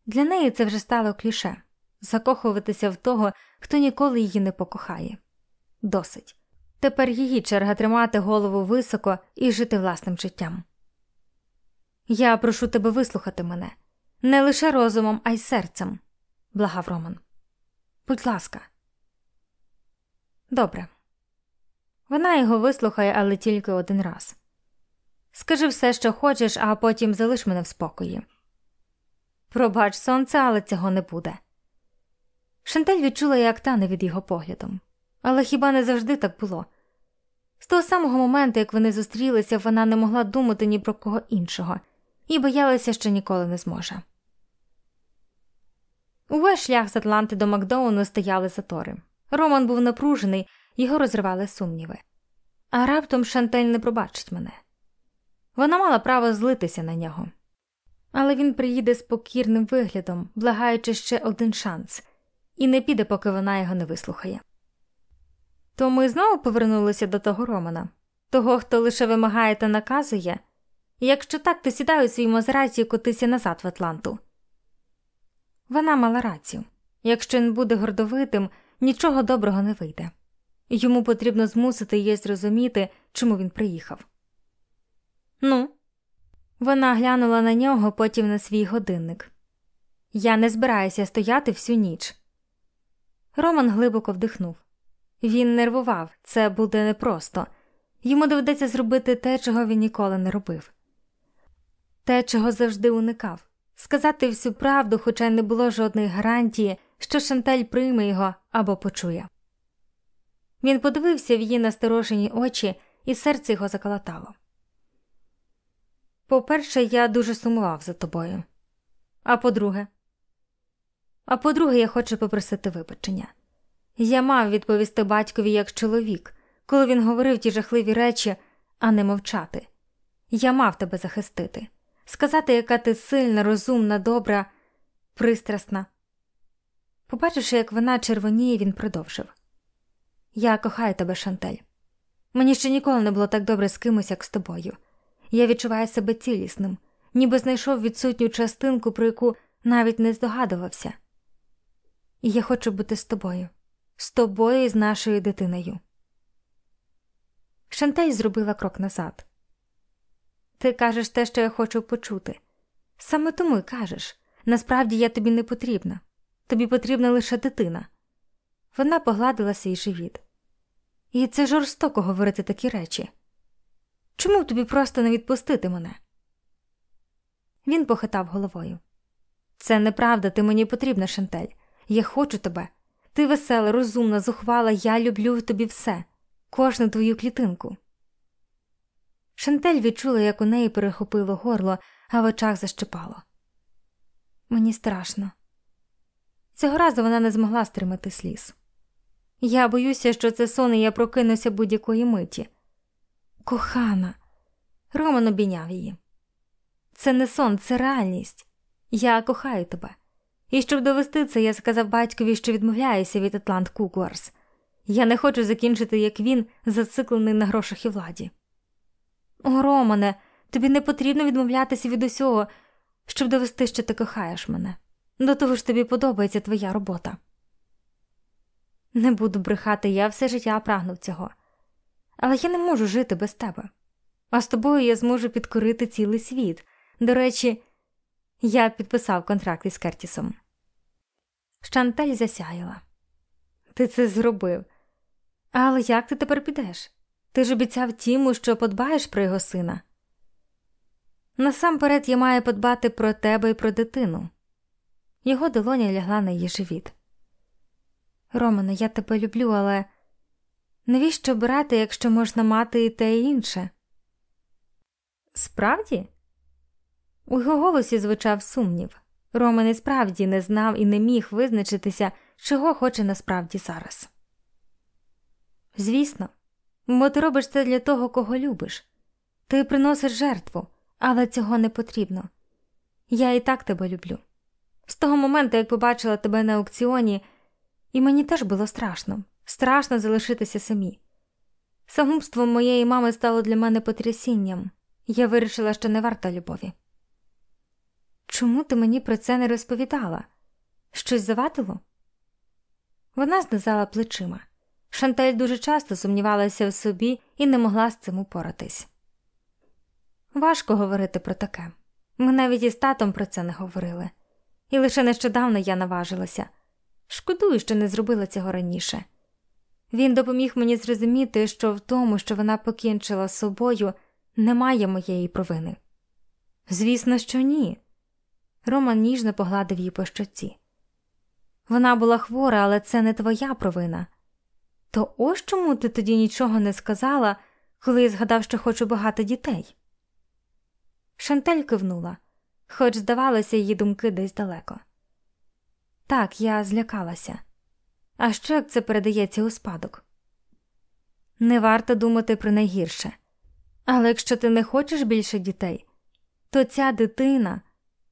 S1: Для неї це вже стало кліше закохуватися в того, хто ніколи її не покохає. Досить. Тепер її черга тримати голову високо і жити власним життям. Я прошу тебе вислухати мене не лише розумом, а й серцем, благав Роман. Будь ласка. Добре. Вона його вислухає, але тільки один раз. Скажи все, що хочеш, а потім залиш мене в спокої. Пробач сонце, але цього не буде. Шантель відчула, як тане від його поглядом, але хіба не завжди так було? З того самого моменту, як вони зустрілися, вона не могла думати ні про кого іншого і боялася, що ніколи не зможе. Увесь шлях з Атланти до Макдоуну стояли затори. Роман був напружений, його розривали сумніви. А раптом Шантель не пробачить мене. Вона мала право злитися на нього. Але він приїде з покірним виглядом, благаючи ще один шанс, і не піде, поки вона його не вислухає. То ми знову повернулися до того Романа, того, хто лише вимагає та наказує, якщо так, то сідай у свій Мазераті і котися назад в Атланту. Вона мала рацію якщо він буде гордовитим, нічого доброго не вийде. Йому потрібно змусити її зрозуміти, чому він приїхав. Ну, вона глянула на нього, потім на свій годинник. Я не збираюся стояти всю ніч. Роман глибоко вдихнув. Він нервував, це буде непросто. Йому доведеться зробити те, чого він ніколи не робив, те, чого завжди уникав, сказати всю правду, хоча й не було жодної гарантії, що Шантель прийме його або почує. Він подивився в її насторожені очі, і серце його заколотало. По-перше, я дуже сумував за тобою. А по-друге, а по-друге, я хочу попросити вибачення. Я мав відповісти батькові як чоловік, коли він говорив ті жахливі речі, а не мовчати. Я мав тебе захистити, сказати, яка ти сильна, розумна, добра, пристрасна. Побачивши, як вона червоніє, він продовжив Я кохаю тебе, Шантель. Мені ще ніколи не було так добре з кимось, як з тобою. Я відчуваю себе цілісним, ніби знайшов відсутню частинку, про яку навіть не здогадувався. І я хочу бути з тобою, з тобою і з нашою дитиною. Шантель зробила крок назад. Ти кажеш те, що я хочу почути. Саме тому й кажеш насправді я тобі не потрібна, тобі потрібна лише дитина. Вона погладила свій живіт. І це жорстоко говорити такі речі. Чому б тобі просто не відпустити мене? Він похитав головою. Це неправда, ти мені потрібна, Шантель. Я хочу тебе. Ти весела, розумна, зухвала, я люблю в тобі все, кожну твою клітинку. Шантель відчула, як у неї перехопило горло, а в очах защипало. Мені страшно. Цього разу вона не змогла стримати сліз. Я боюся, що це сон і я прокинуся будь-якої миті. Кохана, Роман обійняв її. Це не сон, це реальність. Я кохаю тебе. І щоб довести це, я сказав батькові, що відмовляюся від Атлант Кукларс. Я не хочу закінчити, як він, зациклений на грошах і владі. О, Романе, тобі не потрібно відмовлятися від усього, щоб довести, що ти кохаєш мене. До того ж тобі подобається твоя робота. Не буду брехати, я все життя прагнув цього, але я не можу жити без тебе. А з тобою я зможу підкорити цілий світ. До речі, я підписав контракт із Кертісом. Шантель засяяла. Ти це зробив. Але як ти тепер підеш? Ти ж обіцяв Тіму, що подбаєш про його сина. Насамперед я маю подбати про тебе і про дитину. Його долоня лягла на її живіт. Романе, я тебе люблю, але навіщо брати, якщо можна мати і те і інше? Справді? У його голосі звучав сумнів. Роман і справді не знав і не міг визначитися, чого хоче насправді зараз. Звісно, бо ти робиш це для того, кого любиш. Ти приносиш жертву, але цього не потрібно. Я і так тебе люблю. З того моменту, як побачила тебе на аукціоні, і мені теж було страшно, страшно залишитися самі. Самогубство моєї мами стало для мене потрясінням, я вирішила, що не варта любові. Чому ти мені про це не розповідала? Щось завадило? Вона знизала плечима. Шантель дуже часто сумнівалася в собі і не могла з цим упоратись. Важко говорити про таке. Ми навіть із татом про це не говорили, і лише нещодавно я наважилася. Шкодую, що не зробила цього раніше. Він допоміг мені зрозуміти, що в тому, що вона покінчила з собою, немає моєї провини. Звісно, що ні. Роман ніжно погладив її по щоці. Вона була хвора, але це не твоя провина. То ось чому ти тоді нічого не сказала, коли я згадав, що хочу багато дітей? Шантель кивнула, хоч здавалося, її думки десь далеко. Так, я злякалася. А що як це передається у спадок? Не варто думати про найгірше. Але якщо ти не хочеш більше дітей, то ця дитина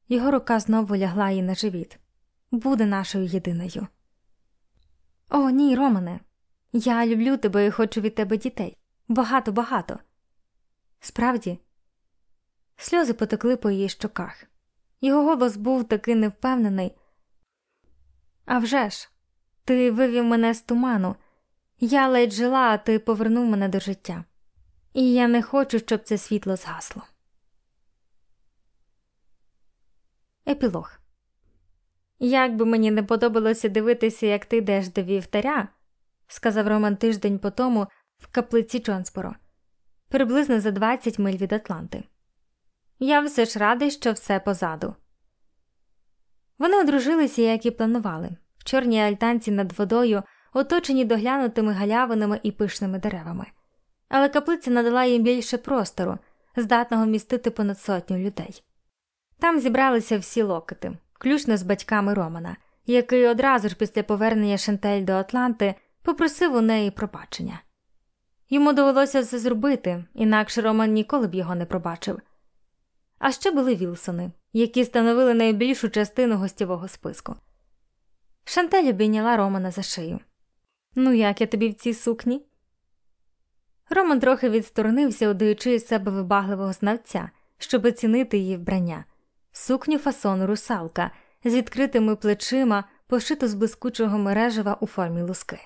S1: Його рука знову лягла їй на живіт. Буде нашою єдиною. О, ні, Романе. Я люблю тебе і хочу від тебе дітей. Багато, багато. Справді, сльози потекли по її щоках. Його голос був такий невпевнений. «А вже ж, ти вивів мене з туману. Я ледь жила, а ти повернув мене до життя. І я не хочу, щоб це світло згасло. Епілог Як би мені не подобалося дивитися, як ти йдеш до вівтаря, сказав Роман тиждень по тому в каплиці Джонсборо, приблизно за 20 миль від Атланти. Я все ж радий, що все позаду. Вони одружилися, як і планували, в чорній альтанці над водою, оточені доглянутими галявинами і пишними деревами. Але каплиця надала їм більше простору, здатного містити понад сотню людей. Там зібралися всі локити, включно з батьками Романа, який одразу ж після повернення Шантель до Атланти попросив у неї пробачення. Йому довелося це зробити, інакше Роман ніколи б його не пробачив. А ще були Вілсони, які становили найбільшу частину гостєвого списку. Шантель обійняла Романа за шию. Ну, як я тобі в цій сукні? Роман трохи відсторонився, удаючи з себе вибагливого знавця, щоб оцінити її вбрання, сукню фасону русалка з відкритими плечима, пошиту з блискучого мережева у формі луски.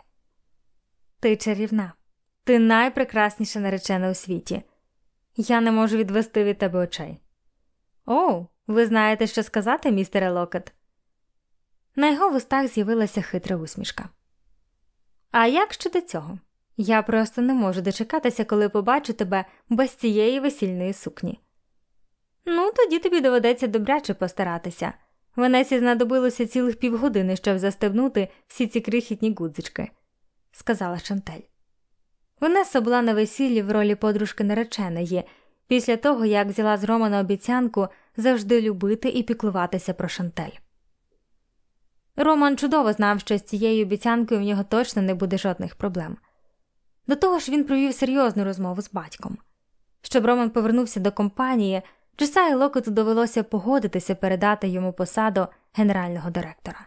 S1: Ти чарівна, ти найпрекрасніша наречена у світі. Я не можу відвести від тебе очей. О, ви знаєте, що сказати, містере Локет? На його вустах з'явилася хитра усмішка. А як щодо цього? Я просто не можу дочекатися, коли побачу тебе без цієї весільної сукні. Ну, тоді тобі доведеться добряче постаратися. Венесі знадобилося цілих півгодини, щоб застебнути всі ці крихітні гудзички, сказала Шантель. Венеса була на весіллі в ролі подружки нареченої, після того як взяла з Романа обіцянку завжди любити і піклуватися про Шантель. Роман чудово знав, що з цією обіцянкою в нього точно не буде жодних проблем. До того ж, він провів серйозну розмову з батьком. Щоб Роман повернувся до компанії, Джесаю Локоту довелося погодитися передати йому посаду генерального директора.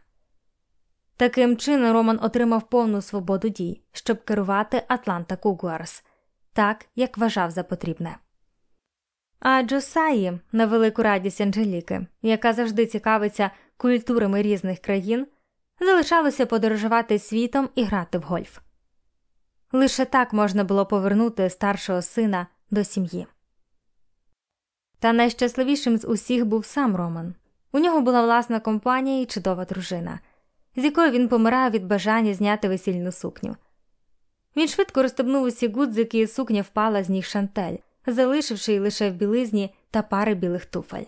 S1: Таким чином Роман отримав повну свободу дій, щоб керувати Атланта Кугуарс, так як вважав за потрібне. А Джосаї, на велику радість Анжеліки, яка завжди цікавиться культурами різних країн, залишалося подорожувати світом і грати в гольф. Лише так можна було повернути старшого сина до сім'ї. Та найщасливішим з усіх був сам Роман. У нього була власна компанія і чудова дружина, з якою він помирав від бажання зняти весільну сукню. Він швидко розстебнув усі гудзики, і сукня впала з ніг шантель, залишивши її лише в білизні та пари білих туфель.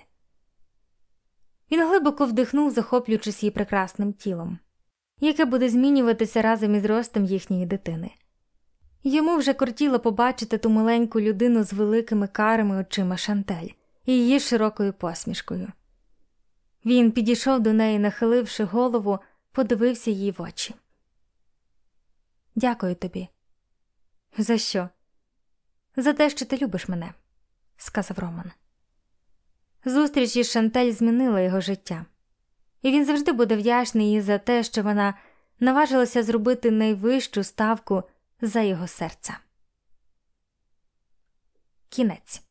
S1: Він глибоко вдихнув, захоплюючись її прекрасним тілом, яке буде змінюватися разом із ростом їхньої дитини. Йому вже кортіло побачити ту маленьку людину з великими карими очима Шантель і її широкою посмішкою. Він підійшов до неї, нахиливши голову, подивився їй в очі. Дякую тобі. За що? За те, що ти любиш мене, сказав Роман. Зустріч із Шантель змінила його життя, і він завжди буде вдячний їй за те, що вона наважилася зробити найвищу ставку за його серце. Кінець